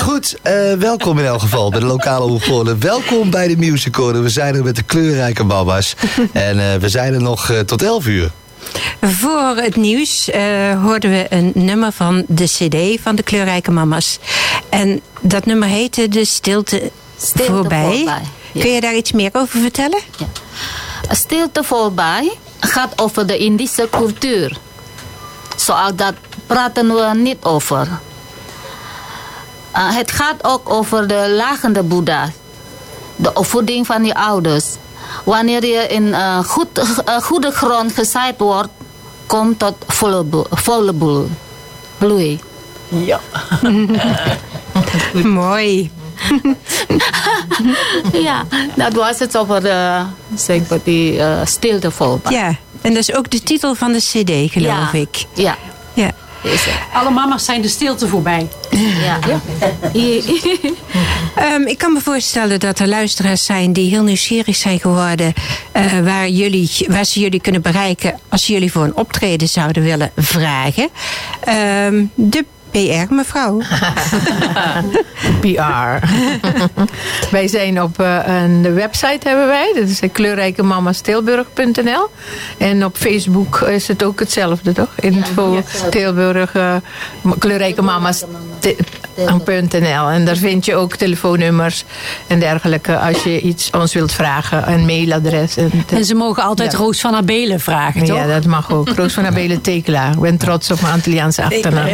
Goed, welkom in elk geval bij de lokale omroep. Welkom bij de Music. We zijn er met de kleurrijke baba's. En we zijn er nog tot 11 uur. Voor het nieuws eh, hoorden we een nummer van de CD van de kleurrijke mama's. En dat nummer heette De Stilte, Stilte voorbij. voorbij, ja. Kun je daar iets meer over vertellen? Stilte voorbij gaat over de Indische cultuur. Zoals dat praten we niet over. Uh, het gaat ook over de lagende Boeddha. De opvoeding van je ouders. Wanneer je in eh, goed, eh, goede grond gezaaid wordt, komt tot volle, bo- volle boel- bloei. Ja. Mooi. ja, dat was het over de, zeg maar, die eh, stilte. Ja, en dat is ook de titel van de CD, geloof Ja. ik. Ja. Ja. Alle mama's zijn de stilte voorbij. Ja. Ehm, ik kan me voorstellen dat er luisteraars zijn die heel nieuwsgierig zijn geworden. eh, waar, jullie, waar ze jullie kunnen bereiken als ze jullie voor een optreden zouden willen vragen. Ehm, de PR, mevrouw. PR. wij zijn op eh, een website hebben wij. Dat is kleurrijkemamastilburg.nl. En op Facebook is het ook hetzelfde, toch? Info Tilburg, eh, kleurrijke mama's. .nl. En daar vind je ook telefoonnummers en dergelijke als je iets ons wilt vragen. Een mailadres. En, En ze mogen altijd Ja. Roos van Abelen vragen, toch? Ja, dat mag ook. Roos van Abelen Tekela. Ik ben trots op mijn Antilliaanse achternaam.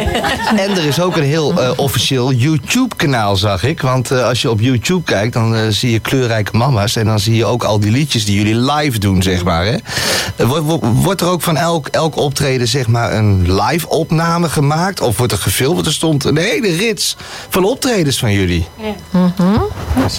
En er is ook een heel eh, officieel YouTube-kanaal, zag ik. Want eh, als je op YouTube kijkt, dan eh, zie je kleurrijke mama's. En dan zie je ook al die liedjes die jullie live doen, zeg maar. Hè? Wordt, wordt- er ook van elk, elk optreden zeg maar, een live-opname gemaakt? Of wordt er gefilmd? Want er stond een hele rits van optredens van jullie.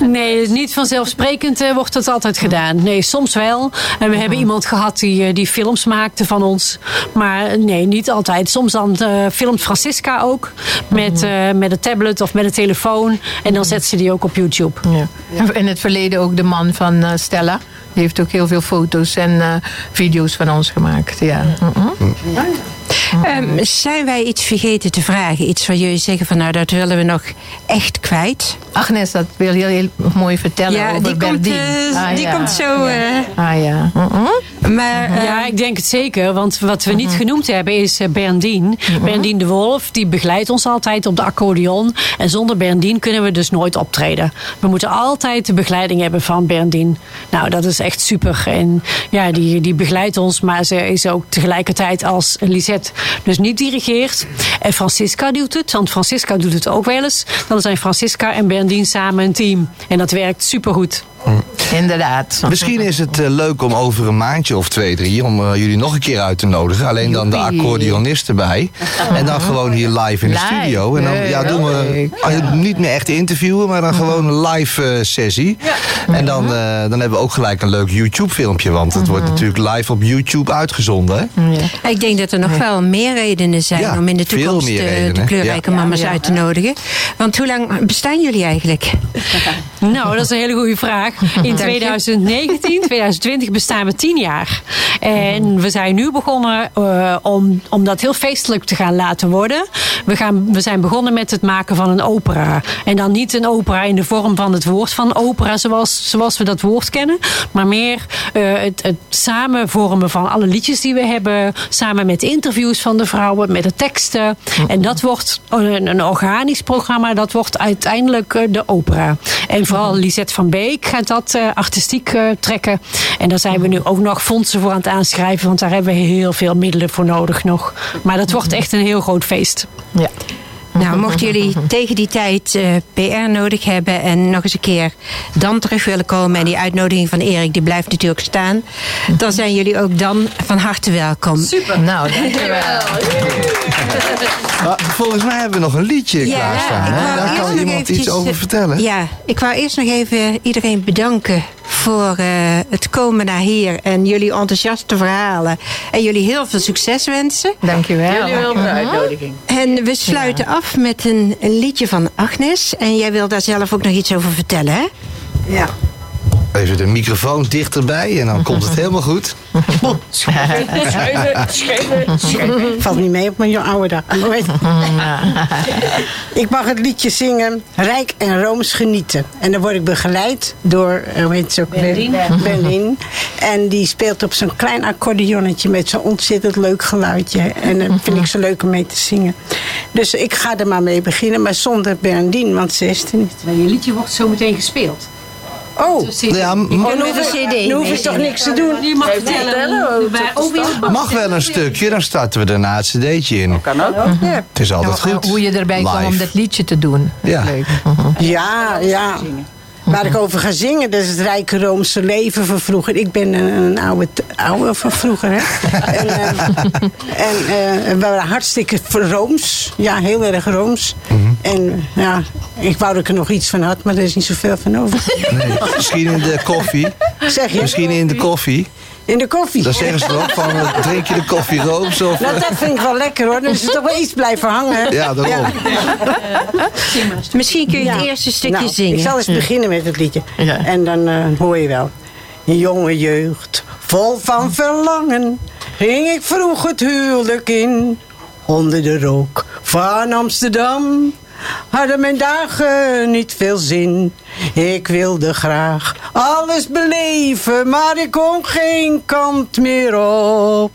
Nee, niet vanzelfsprekend eh, wordt dat altijd gedaan. Nee, soms wel. En we hebben iemand gehad die, eh, die films maakte van ons. Maar eh, nee, niet altijd. Soms dan eh, filmt Francisca ook. Met, eh, met een tablet of met een telefoon. En dan zet ze die ook op YouTube. Ja. En In het verleden ook de man van eh, Stella. Die heeft ook heel veel foto's en eh, video's van ons gemaakt. Ja. Mhm. Ehm, zijn wij iets vergeten te vragen? Iets waar jullie zeggen van nou dat willen we nog echt kwijt? Agnes, dat wil heel, heel mooi vertellen Ja, over die komt, eh, Ah, die ja. komt zo. Ja. eh, Ah ja. Maar, ja, ik denk het zeker. Want wat we niet genoemd hebben is Berndien. Berndien de Wolf, die begeleidt ons altijd op de accordeon. En zonder Berndien kunnen we dus nooit optreden. We moeten altijd de begeleiding hebben van Berndien. Nou, dat is echt super. En ja, die, die begeleidt ons. Maar ze is ook tegelijkertijd als Lisette dus niet dirigeert. En Francisca doet het. Want Francisca doet het ook wel eens. Dan zijn Francisca en Berndien samen een team. En dat werkt supergoed. Inderdaad. Misschien is het eh, leuk om over een maandje of twee, drie... om eh, jullie nog een keer uit te nodigen. Alleen dan de Joepie. accordeonist erbij. En dan gewoon hier live in de studio. En dan ja, doen we niet meer echt interviewen, maar dan gewoon een live eh, sessie. En dan, eh, dan hebben we ook gelijk een leuk YouTube-filmpje. Want het wordt natuurlijk live op YouTube uitgezonden. Hè? Ik denk dat er nog wel meer redenen zijn Ja, om in de toekomst eh, de kleurrijke Ja. mama's Ja. uit te nodigen. Want hoe lang bestaan jullie eigenlijk? Nou, dat is een hele goede vraag. In 2019, 2020 bestaan we tien jaar. En we zijn nu begonnen eh, om, om dat heel feestelijk te gaan laten worden. We, gaan, we zijn begonnen met het maken van een opera. En dan niet een opera in de vorm van het woord van opera zoals, zoals we dat woord kennen. Maar meer eh, het, het samen vormen van alle liedjes die we hebben. Samen met interviews van de vrouwen, met de teksten. En dat wordt een, een organisch programma. Dat wordt uiteindelijk eh, de opera. En vooral Lisette van Beek gaat dat eh, artistiek eh, trekken. En daar zijn we nu ook nog fondsen voor aan het aanschrijven. Want daar hebben we heel veel middelen voor nodig nog. Maar dat wordt echt een heel groot feest. Ja. Nou, mochten jullie tegen die tijd eh, PR nodig hebben en nog eens een keer dan terug willen komen en die uitnodiging van Erik die blijft natuurlijk staan, dan zijn jullie ook dan van harte welkom. Super. Nou, dankjewel. Volgens mij hebben we nog een liedje Ja, klaarstaan. hè? Daar kan iemand eventjes, iets over eh, vertellen. Ja, ik wou eerst nog even iedereen bedanken voor eh, het komen naar hier en jullie enthousiaste verhalen en jullie heel veel succes wensen. Dankjewel. Jullie wel voor de Mhm. uitnodiging. En we sluiten af met een, een liedje van Agnes. En jij wil daar zelf ook nog iets over vertellen, hè? Ja. Even de microfoon dichterbij en dan komt het helemaal goed. Schuiven, schuiven, schuiven. Valt niet mee op mijn oude dag. Ik mag het liedje zingen Rijk en Rooms genieten. En dan word ik begeleid door, eh, hoe heet ze ook? Berlin. weer? Berlin. En die speelt op zo'n klein accordeonnetje met zo'n ontzettend leuk geluidje. En dat vind ik zo leuk om mee te zingen. Dus ik ga er maar mee beginnen, maar zonder Bernardine, want ze is er niet. Maar je liedje wordt zo meteen gespeeld. Oh, Ja, m- dan hoef ik, dan hoef toch niks te doen? Je mag vertellen. Mag wel een stukje, dan starten we daarna het cd'tje in. Kan ook. Ja. Het is altijd goed. Hoe je erbij kwam om dat liedje te doen. Ja. leuk. Ja, ja. Waar ik over ga zingen, dat is het rijke Roomse leven van vroeger. Ik ben een, een oude, oude van vroeger, hè. en eh, en eh, we waren hartstikke Rooms. Ja, heel erg Rooms. En ja, ik wou dat ik er nog iets van had, maar er is niet zoveel van over. Nee, misschien in de koffie. Zeg je? Misschien in de koffie. In de koffie. Dan zeggen ze toch van, eh, drink je de koffie rooms of... Nou, dat vind ik wel lekker hoor. Dan is er toch wel iets blijven hangen. Ja, daarom. Misschien kun je het Ja. eerste stukje Nou, zingen. Ik zal eens beginnen met het liedje. Ja. En dan eh, hoor je wel. Jonge jeugd, vol van verlangen, ging ik vroeg het huwelijk in. Onder de rook van Amsterdam hadden mijn dagen niet veel zin. Ik wilde graag alles beleven, maar ik kon geen kant meer op.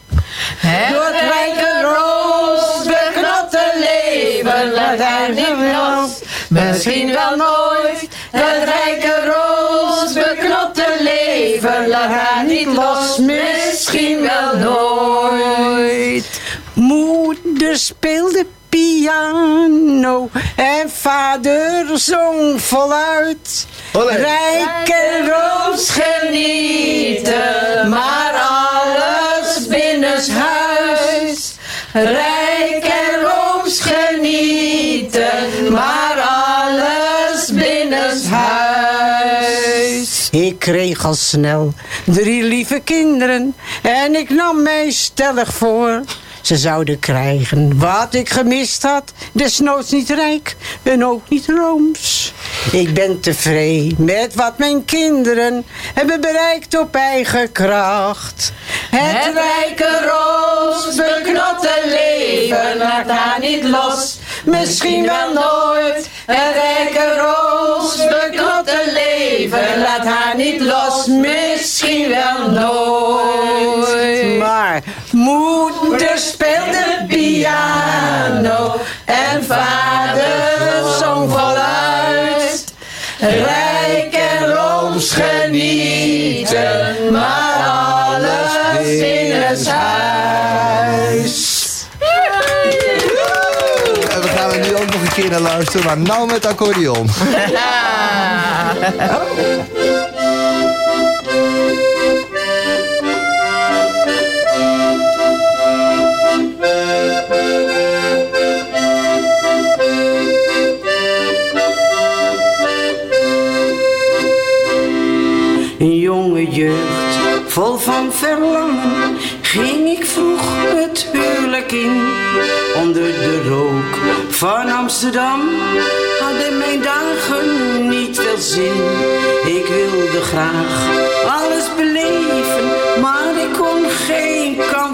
Door het rijke roos beknotte leven laat hij niet los. Misschien wel nooit. Het rijke roos beknotte leven laat hij niet los. Misschien wel nooit. Moeder speelde piano en vader zong voluit. Olé. Rijk en roos genieten, maar alles binnenshuis. Rijk en rooms genieten, maar alles binnenshuis. Ik kreeg al snel drie lieve kinderen en ik nam mij stellig voor ze zouden krijgen wat ik gemist had, desnoods niet rijk en ook niet rooms. Ik ben tevreden met wat mijn kinderen hebben bereikt op eigen kracht. Het rijke roos, beknotte leven, laat haar niet los. Misschien wel nooit. Het rijke roos, beknotte leven, laat haar niet los. Misschien wel nooit. Maar moeder speelde piano en vader zong voluit. Rijk en rooms genieten, maar alles binnenshuis. En we gaan er nu ook nog een keer naar luisteren, maar nou met accordeon. Vol van verlangen, ging ik vroeg het huwelijk in. Onder de rook van Amsterdam hadden mijn dagen niet veel zin. Ik wilde graag alles beleven, maar ik kon geen kant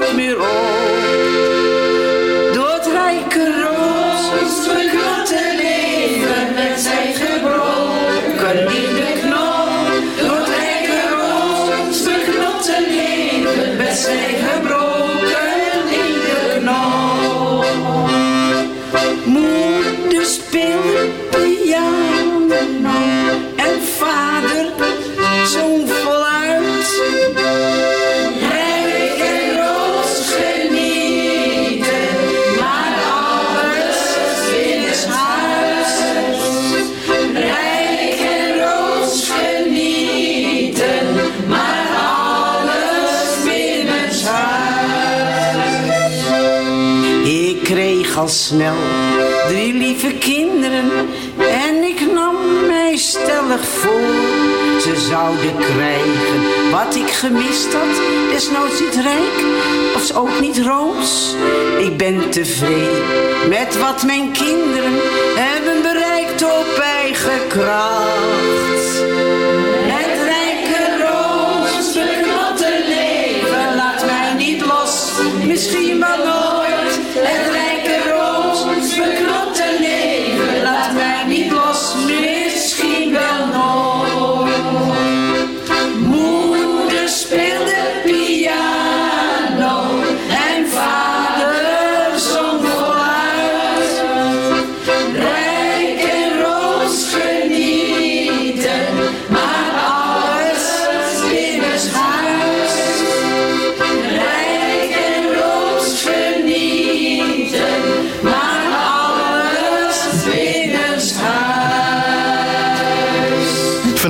al snel drie lieve kinderen en ik nam mij stellig voor. Ze zouden krijgen wat ik gemist had, desnoods niet rijk of ook niet rooms. Ik ben tevreden met wat mijn kinderen hebben bereikt op eigen kracht.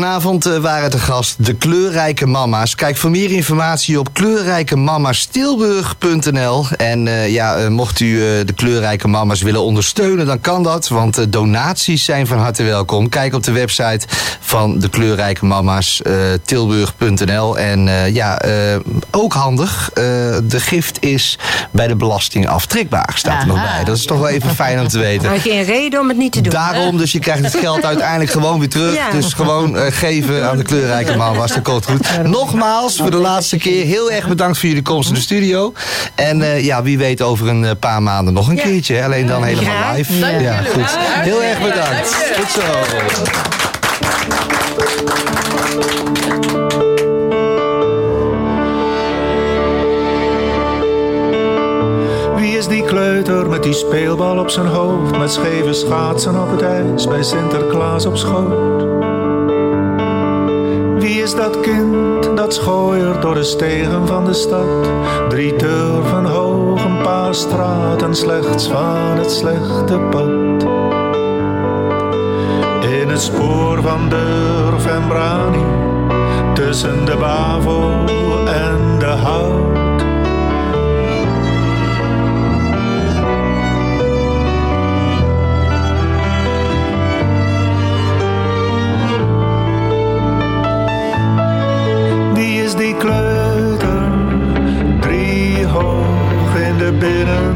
Vanavond eh, waren te gast de kleurrijke mama's. Kijk voor meer informatie op kleurrijkemamastilburg.nl. En eh, ja, eh, mocht u de kleurrijke mama's willen ondersteunen, dan kan dat. Want donaties zijn van harte welkom. Kijk op de website van de kleurrijke mama's tilburg.nl. En ja, ook handig. de gift is bij de belasting aftrekbaar. Staat er nog bij. Dat is toch wel even fijn om te weten. Maar geen reden om het niet te doen. Daarom, dus je krijgt het geld uiteindelijk gewoon weer terug. Ja. Dus gewoon geven aan de kleurrijke man was dat komt goed. Nogmaals, voor de laatste keer, heel erg bedankt voor jullie komst in de studio. En eh, ja, wie weet over een eh, paar maanden nog een keertje. hè. Alleen dan helemaal live. Dank Ja, goed. Heel erg bedankt. Goed zo. Wie is die kleuter met die speelbal op zijn hoofd? Met scheve schaatsen op het ijs bij Sinterklaas op schoot? Wie is dat kind dat schooiert door de stegen van de stad? Drie turven hoog, een paar straten slechts van het slechte pad. In het spoor van Durf en Brani, tussen de Bavo en de Hout.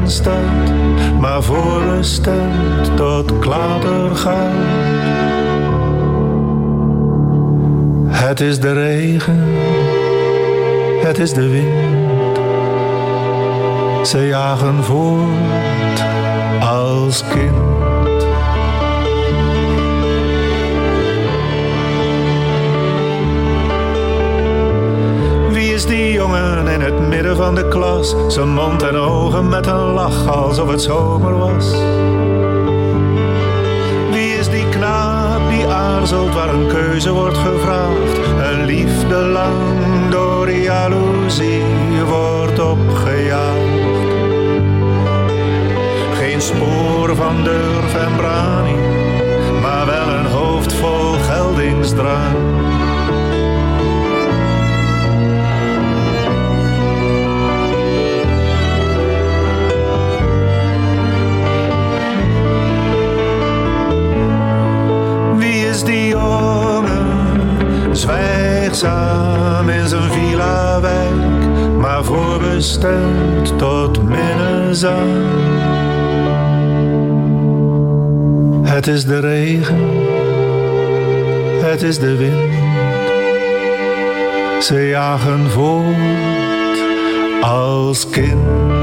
Stad, maar voorbestemd tot klatergoud. Het is de regen, het is de wind. Ze jagen voort als kind. Die jongen in het midden van de klas? Zijn mond en ogen met een lach alsof het zomer was. Wie is die knaap die aarzelt waar een keuze wordt gevraagd? Een liefde lang door jaloezie wordt opgejaagd. Geen spoor van durf en brani, maar wel een hoofd vol geldingsdrang. In zijn villa-wijk, maar voorbestemd tot minnezang. Het is de regen, het is de wind. Ze jagen voort als kind.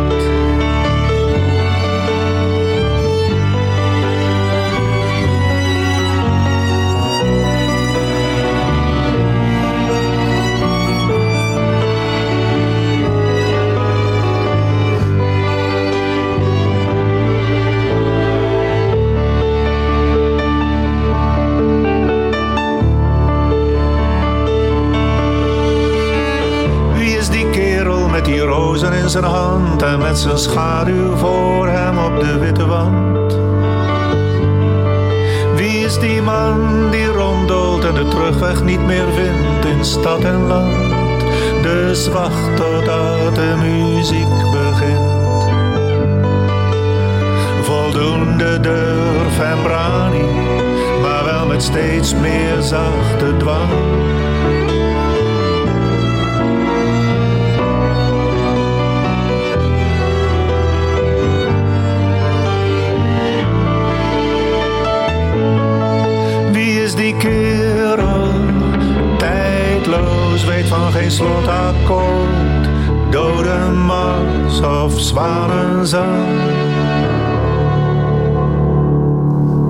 Zijn hand en met zijn schaduw voor hem op de witte wand? Wie is die man die ronddolt en de terugweg niet meer vindt in stad en land? Dus wacht totdat de muziek begint. Voldoende durf en brani, maar wel met steeds meer zachte dwang. Kerel? Tijdloos, weet van geen slotakkoord. Dodenmars of zwanenzang.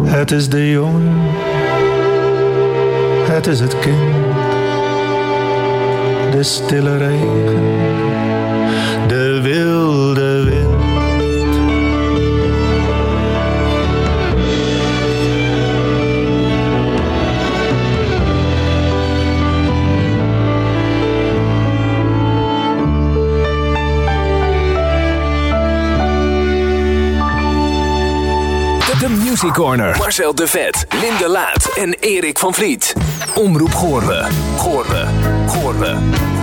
Het is de jongen, het is het kind. De stille regen, de wilde Corner. Marcel de Vet, Linde Laat en Erik van Vliet. Omroep Goorle. Goorle. Goorle.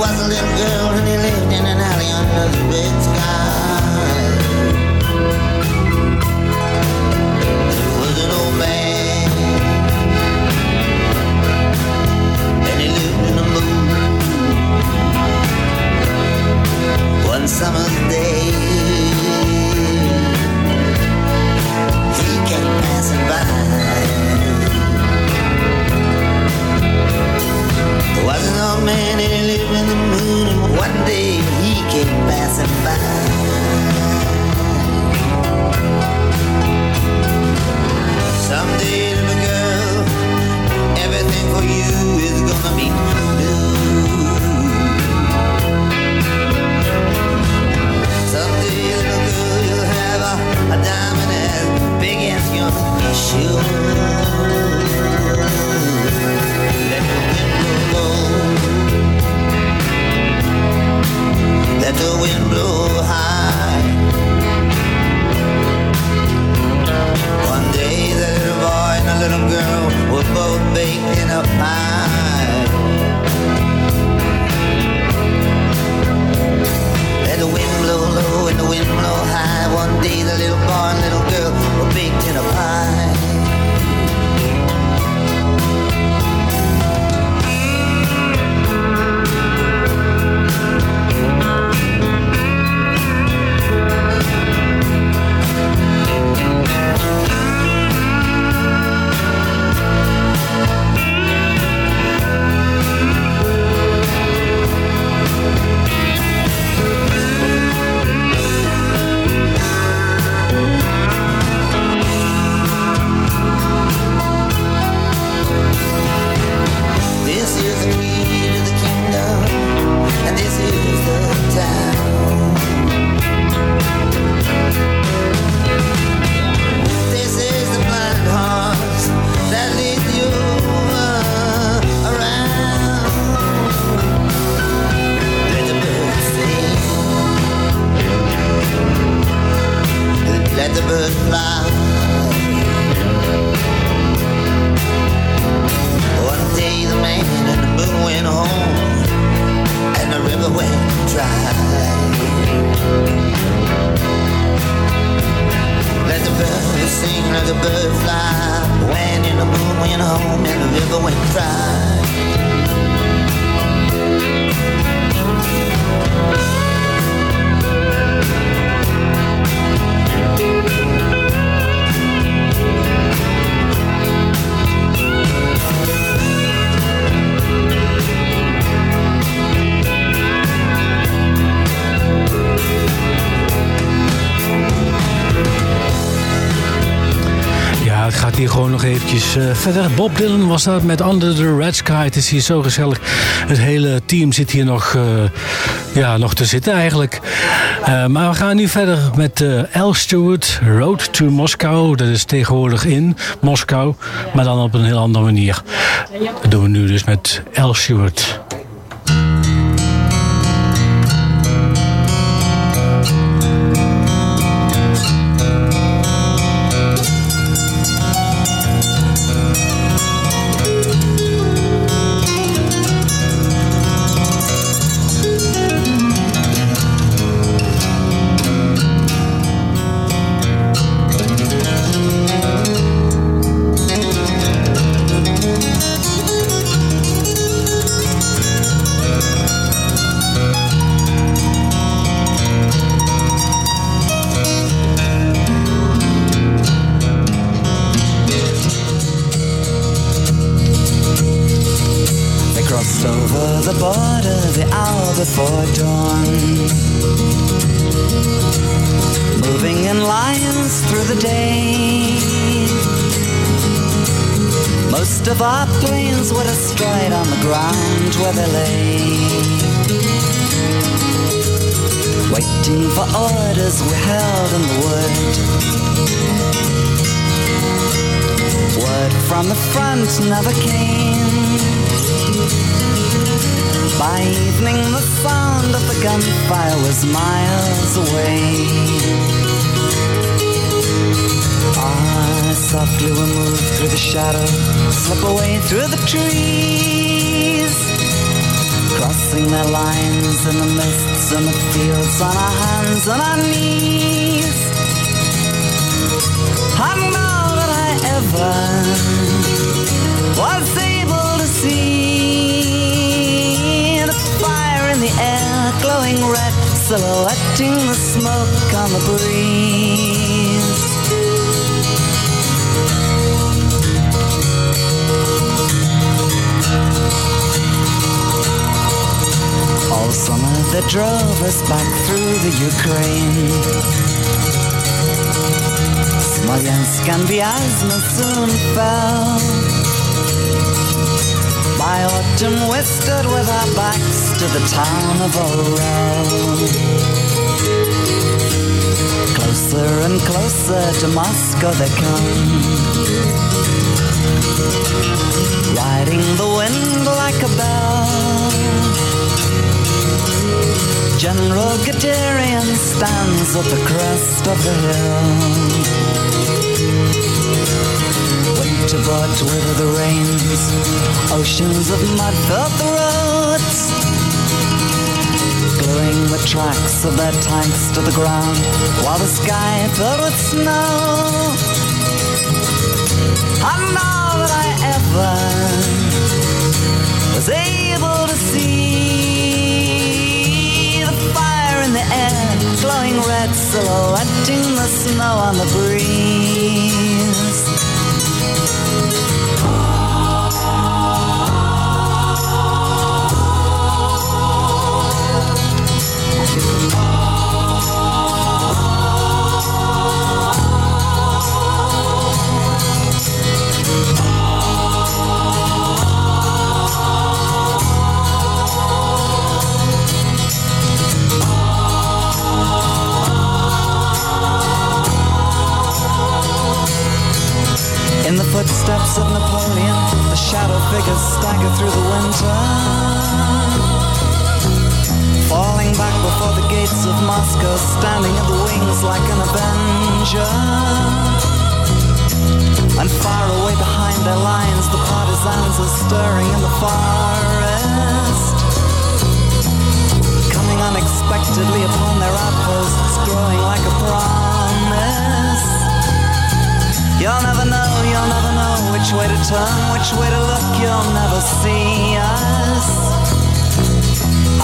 Was a little girl, and he lived in an alley under the red sky. was an old man and he lived in the moon one summer's day he came passing by there was an old man and he lived one day he came passing by. Someday, little girl, everything for you is gonna be blue. Someday, little girl, you'll have a, diamond as big as your shoe. Let let the wind blow high. One day the little boy and the little girl were both baked in a pie. Let the wind blow low and the wind blow high. One day the little boy and little eh, verder. Bob Dylan was dat met Under the Red Sky. Het is hier zo gezellig. Het hele team zit hier nog, eh, ja, nog te zitten eigenlijk. Eh, maar we gaan nu verder met Al Stewart, Road to Moscow. Dat is tegenwoordig in Moskou, maar dan op een heel andere manier. Dat doen we nu dus met Al Stewart. Crossing their lines in the mists and the fields on our hands and our knees. And all that I ever was able to see the fire in the air, glowing red, silhouetting the smoke on the breeze. All summer they drove us back through the Ukraine. Smolensk and Vyazma soon fell. By autumn we stood with our backs to the town of Orel. Closer and closer to Moscow they come. Riding the wind like a bell. General Guderian stands at the crest of the hill. Winter brought with the rains, oceans of mud filled the roads, gluing the tracks of their tanks to the ground, while the sky filled with snow. And all that I ever was able to see, the air, glowing red, silhouetting the snow on the breeze. Footsteps of Napoleon, the shadow figures stagger through the winter. Falling back before the gates of Moscow, standing in the wings like an avenger. And far away behind their lines, the partisans are stirring in the forest. Coming unexpectedly upon their outposts, growing like a promise. You'll never know, you'll never which way to turn which way to look, you'll never see us.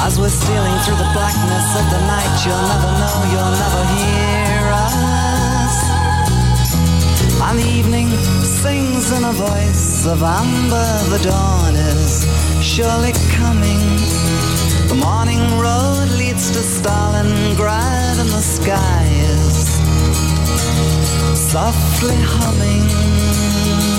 As we're stealing through the blackness of the night, you'll never know, you'll never hear us. And the evening sings in a voice of amber, the dawn is surely coming. The morning road leads to Stalingrad, and the sky is softly humming.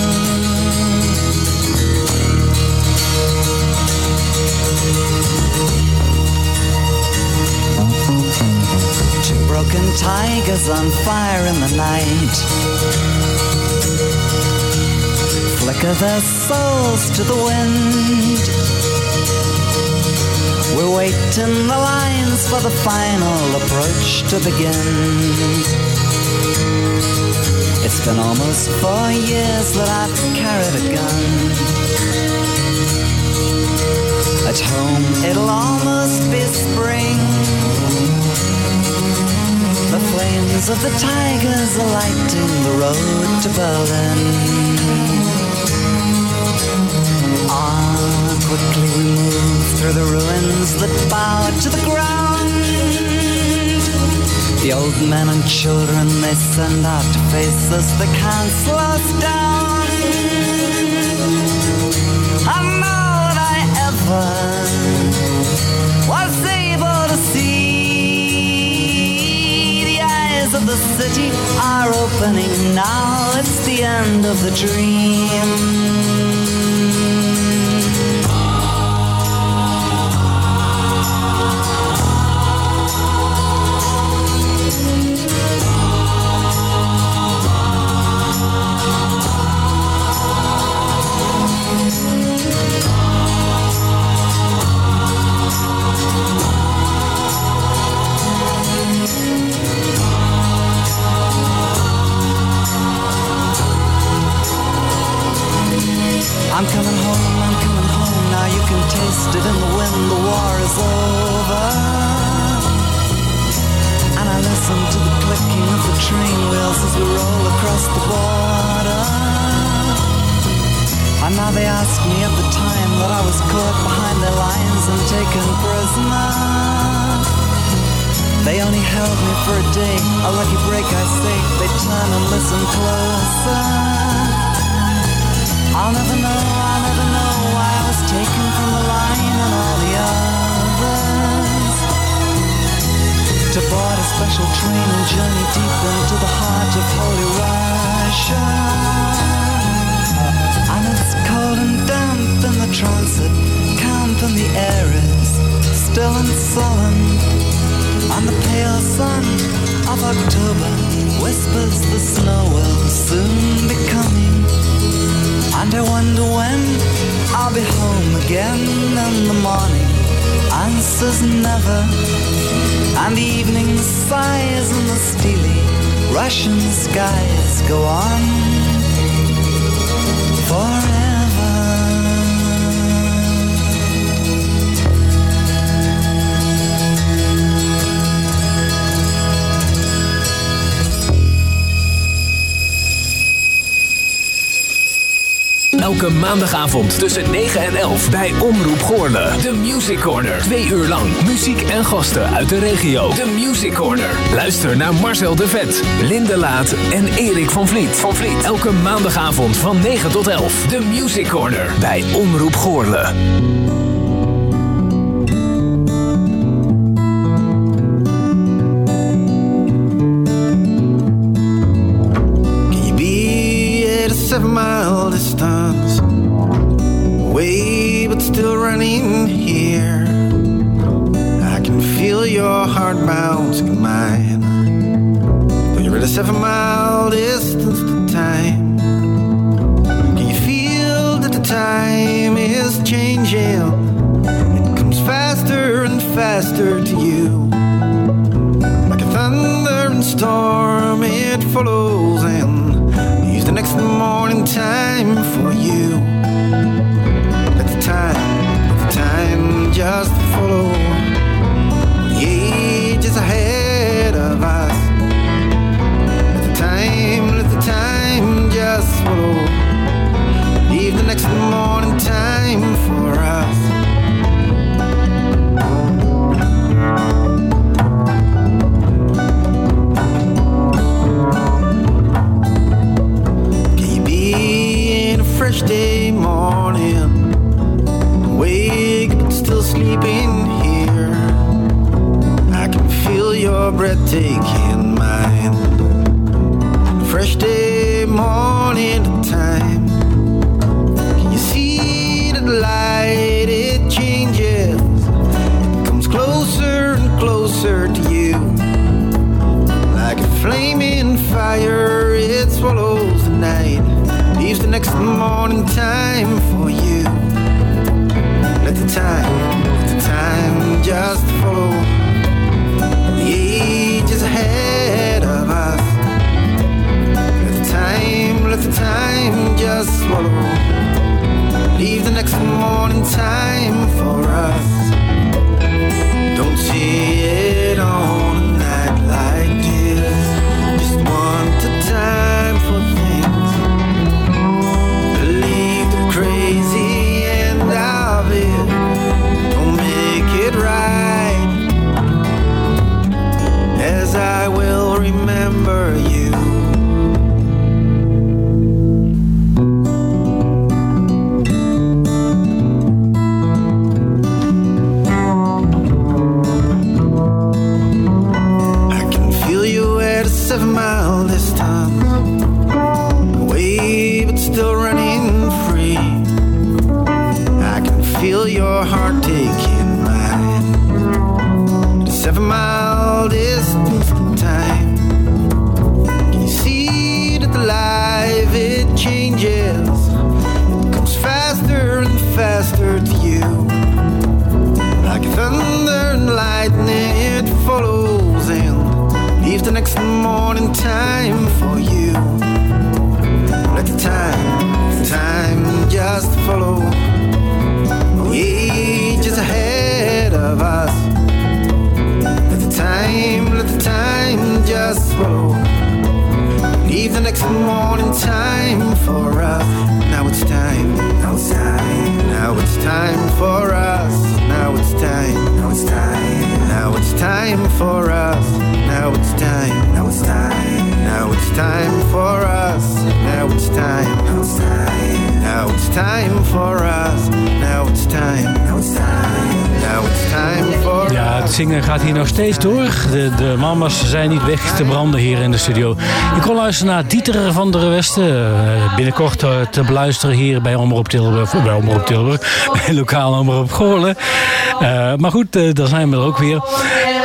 Two broken tigers on fire in the night flicker their souls to the wind. We're waiting the lines for the final approach to begin. It's been almost four years that I've carried a gun. At home, it'll almost be spring. Flames of the tigers are lighting the road to Berlin. On quickly we move through the ruins that bow to the ground. The old men and children they send out to face us, they can't slow us down. And all that I ever city are opening now. It's the end of the dream. I'm coming home, I'm coming home. Now you can taste it in the wind. The war is over. And I listen to the clicking of the train wheels as we roll across the border. And now they ask me at the time that I was caught behind their lines and taken prisoner. They only held me for a day, a lucky break I say. They turn and listen closer. I'll never know, I'll never know why I was taken from the line and all the others. To board a special train and journey deep into the heart of Holy Russia. And it's cold and damp in the transit camp and the air is still and sullen. And the pale sun of October whispers the snow will soon be coming. And I wonder when I'll be home again in the morning. Answers never. And the evening sighs in the steely Russian skies go on Elke maandagavond tussen 9 en 11 bij Omroep Goorle. De Music Corner. Twee uur lang muziek en gasten uit de regio. De Music Corner. Luister naar Marcel de Vet, Linde Laat en Erik van Vliet. Van Vliet. Elke maandagavond van 9 tot 11. De Music Corner bij Omroep a seven mile heart bouncing mine. Though you're at a seven mile distance to time. Can you feel that the time is changing? It comes faster and faster to you. Like a thunder and storm, it follows and use the next morning time for you. Let the time, let the time just next morning time for us. Can you be in a fresh day morning? Wake up, still sleeping here. I can feel your breath taking mine. Fresh day morning closer to you. Like a flaming fire, it swallows the night. Leaves the next morning time for you. Let the time, let the time just follow. The ages ahead of us. Let the time, let the time just swallow. Leave the next morning time for us. Don't see Morning time for us. Now it's time. Now it's time. Now it's time for us. Now it's time. Now it's time. Now it's time for us. Now it's time. Now it's time. Now it's time for us. Now it's time. Now it's time. Now it's time for us. Now it's time. Het zingen gaat hier nog steeds door. De, de mama's zijn niet weg te branden hier in de studio. Je kon luisteren naar Dieter van der Westen. eh, binnenkort eh, te beluisteren hier bij Omroep Tilburg. Bij Omroep Tilburg. Bij lokaal Omroep Goorlen. Eh, maar goed, daar zijn we er ook weer.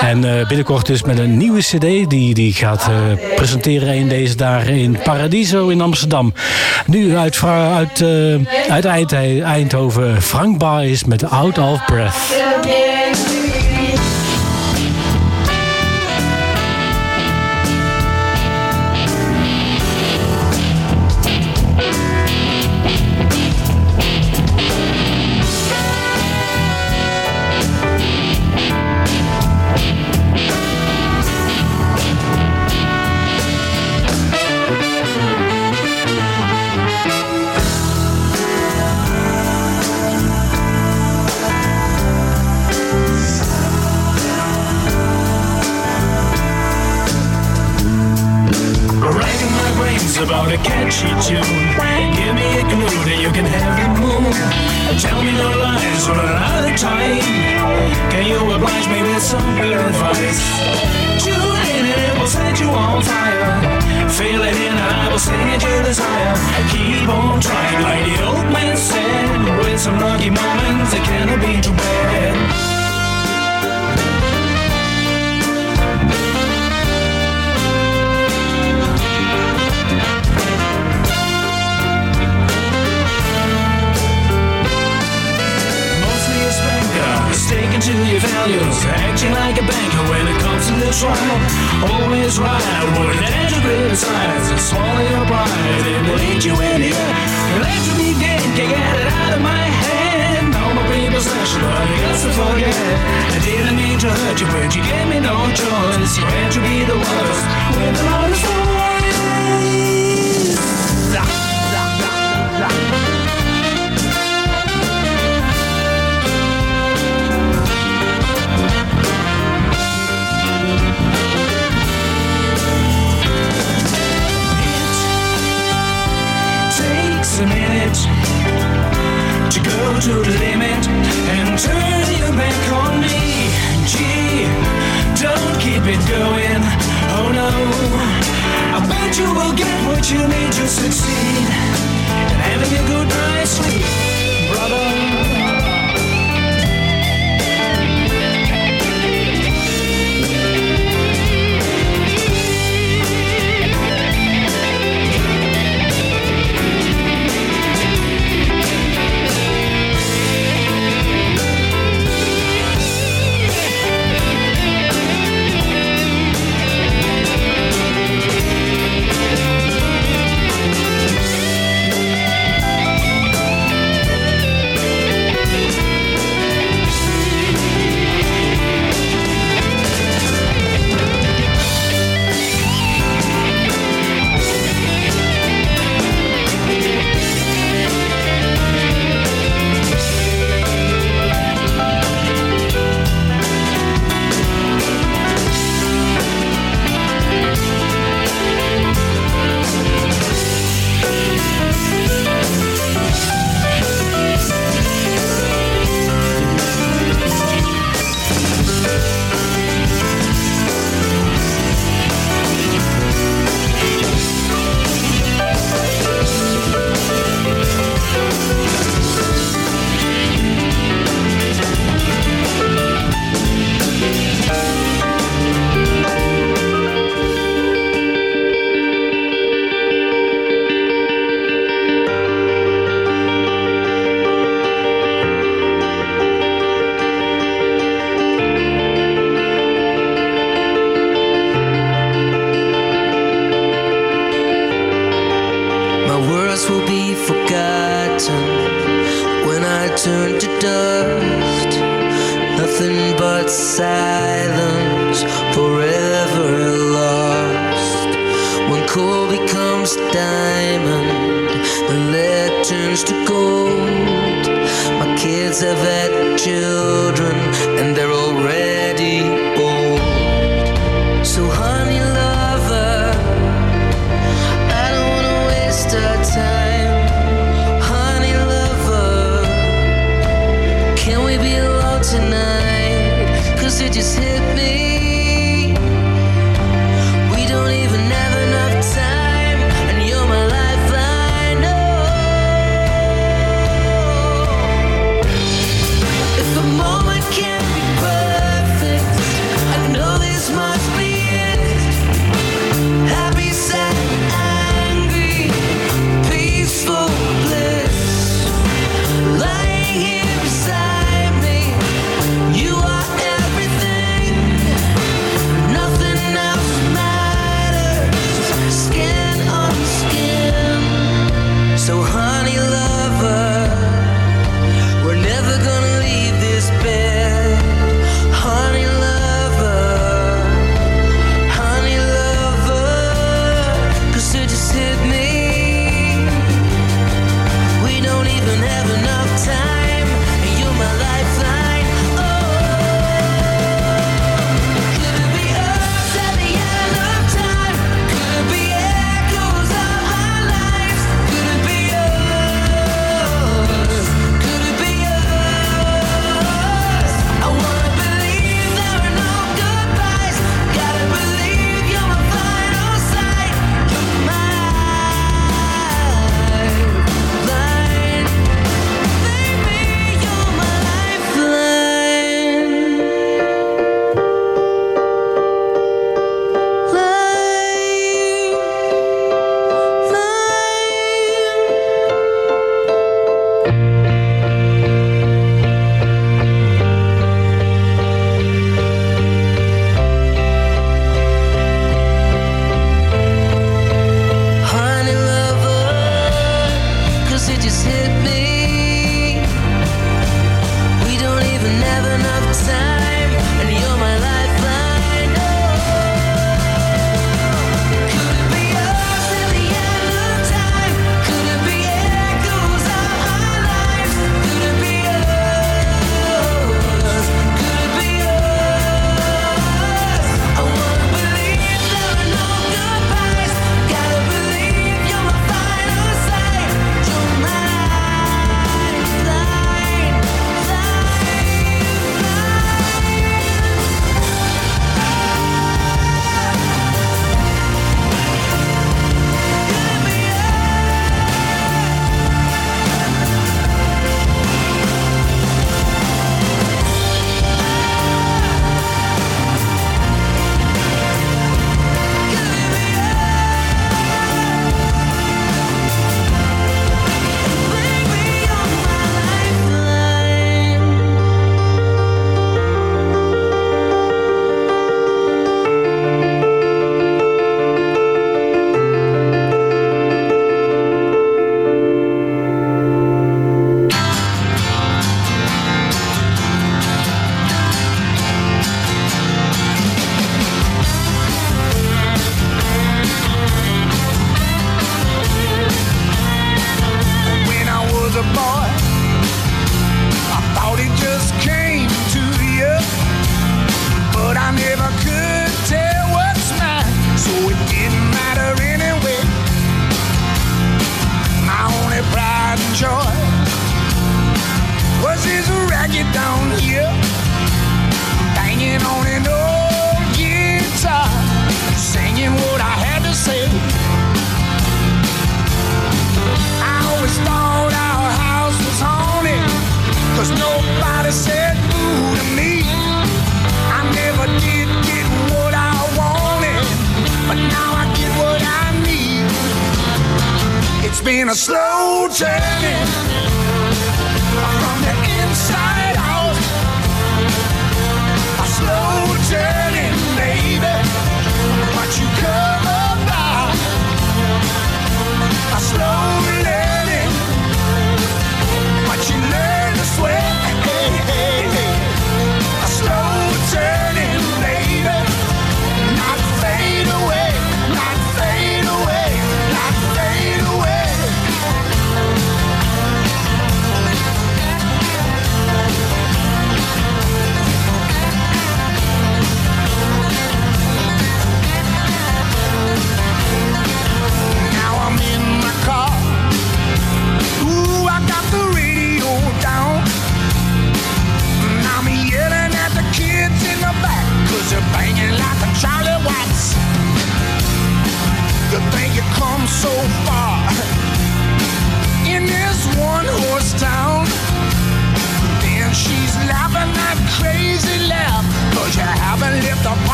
En binnenkort dus met een nieuwe cd. Die, die gaat presenteren in deze dagen in Paradiso in Amsterdam. Nu uit, uit, uit Eind- Eindhoven. Frank Baes met Out of Breath.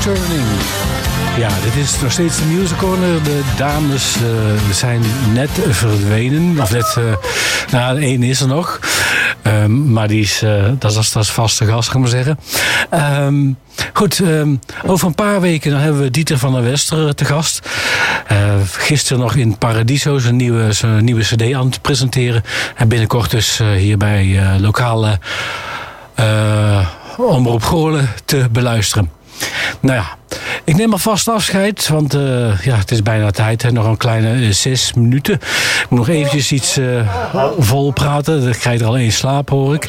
Turning. Ja, dit is nog steeds de Music Corner. De dames eh, zijn net verdwenen. Of net, eh nou, één is er nog. Ehm, maar die is, eh, dat, is, dat is vaste gast, ga ik maar zeggen. Ehm, goed, ehm, over een paar weken dan hebben we Dieter van der Wester te gast. Gisteren nog in Paradiso zijn nieuwe, zijn nieuwe cd aan het presenteren. En binnenkort dus hier bij lokale Omroep Goorlen te beluisteren. Nou ja, ik neem alvast afscheid, want eh, ja, het is bijna tijd. Hè? Nog een kleine eh, zes minuten. Ik moet nog eventjes iets eh, vol praten. Dan krijg je er al één slaap, hoor ik.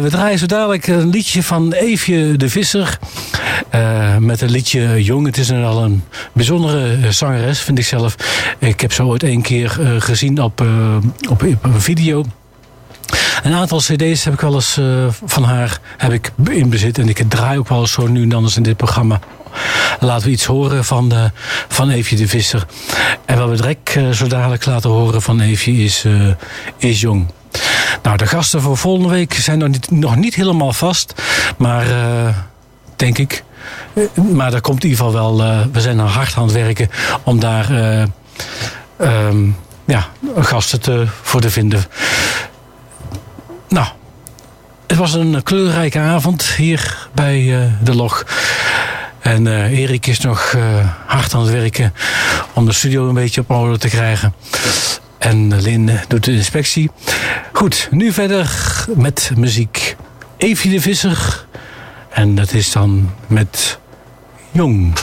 We draaien zo dadelijk een liedje van Eefje de Visser. met een liedje Jong. Het is een, al een bijzondere zangeres, vind ik zelf. Ik heb ze ooit één keer gezien op, op, op een video. Een aantal cd's heb ik wel eens eh, van haar heb ik in bezit. En ik draai ook wel eens zo nu en dan eens in dit programma. Laten we iets horen van, de, van Eefje de Visser. En wat we direct eh, zo dadelijk laten horen van Eefje is, eh, is Jong. Nou, de gasten voor volgende week zijn nog niet, nog niet helemaal vast. Maar eh, denk ik. Eh, Maar daar komt in ieder geval wel. eh, we zijn hard aan het werken om daar eh, ehm, ja, gasten te, voor te vinden. Nou, het was een kleurrijke avond hier bij eh, de log. En eh, Erik is nog eh, hard aan het werken om de studio een beetje op orde te krijgen. En Lin doet de inspectie. Goed, nu verder met muziek. Evie de Visser. En dat is dan met Jong.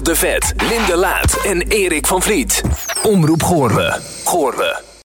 Devet, de Vet, Linde Laat en Erik van Vliet. Omroep Goorwe.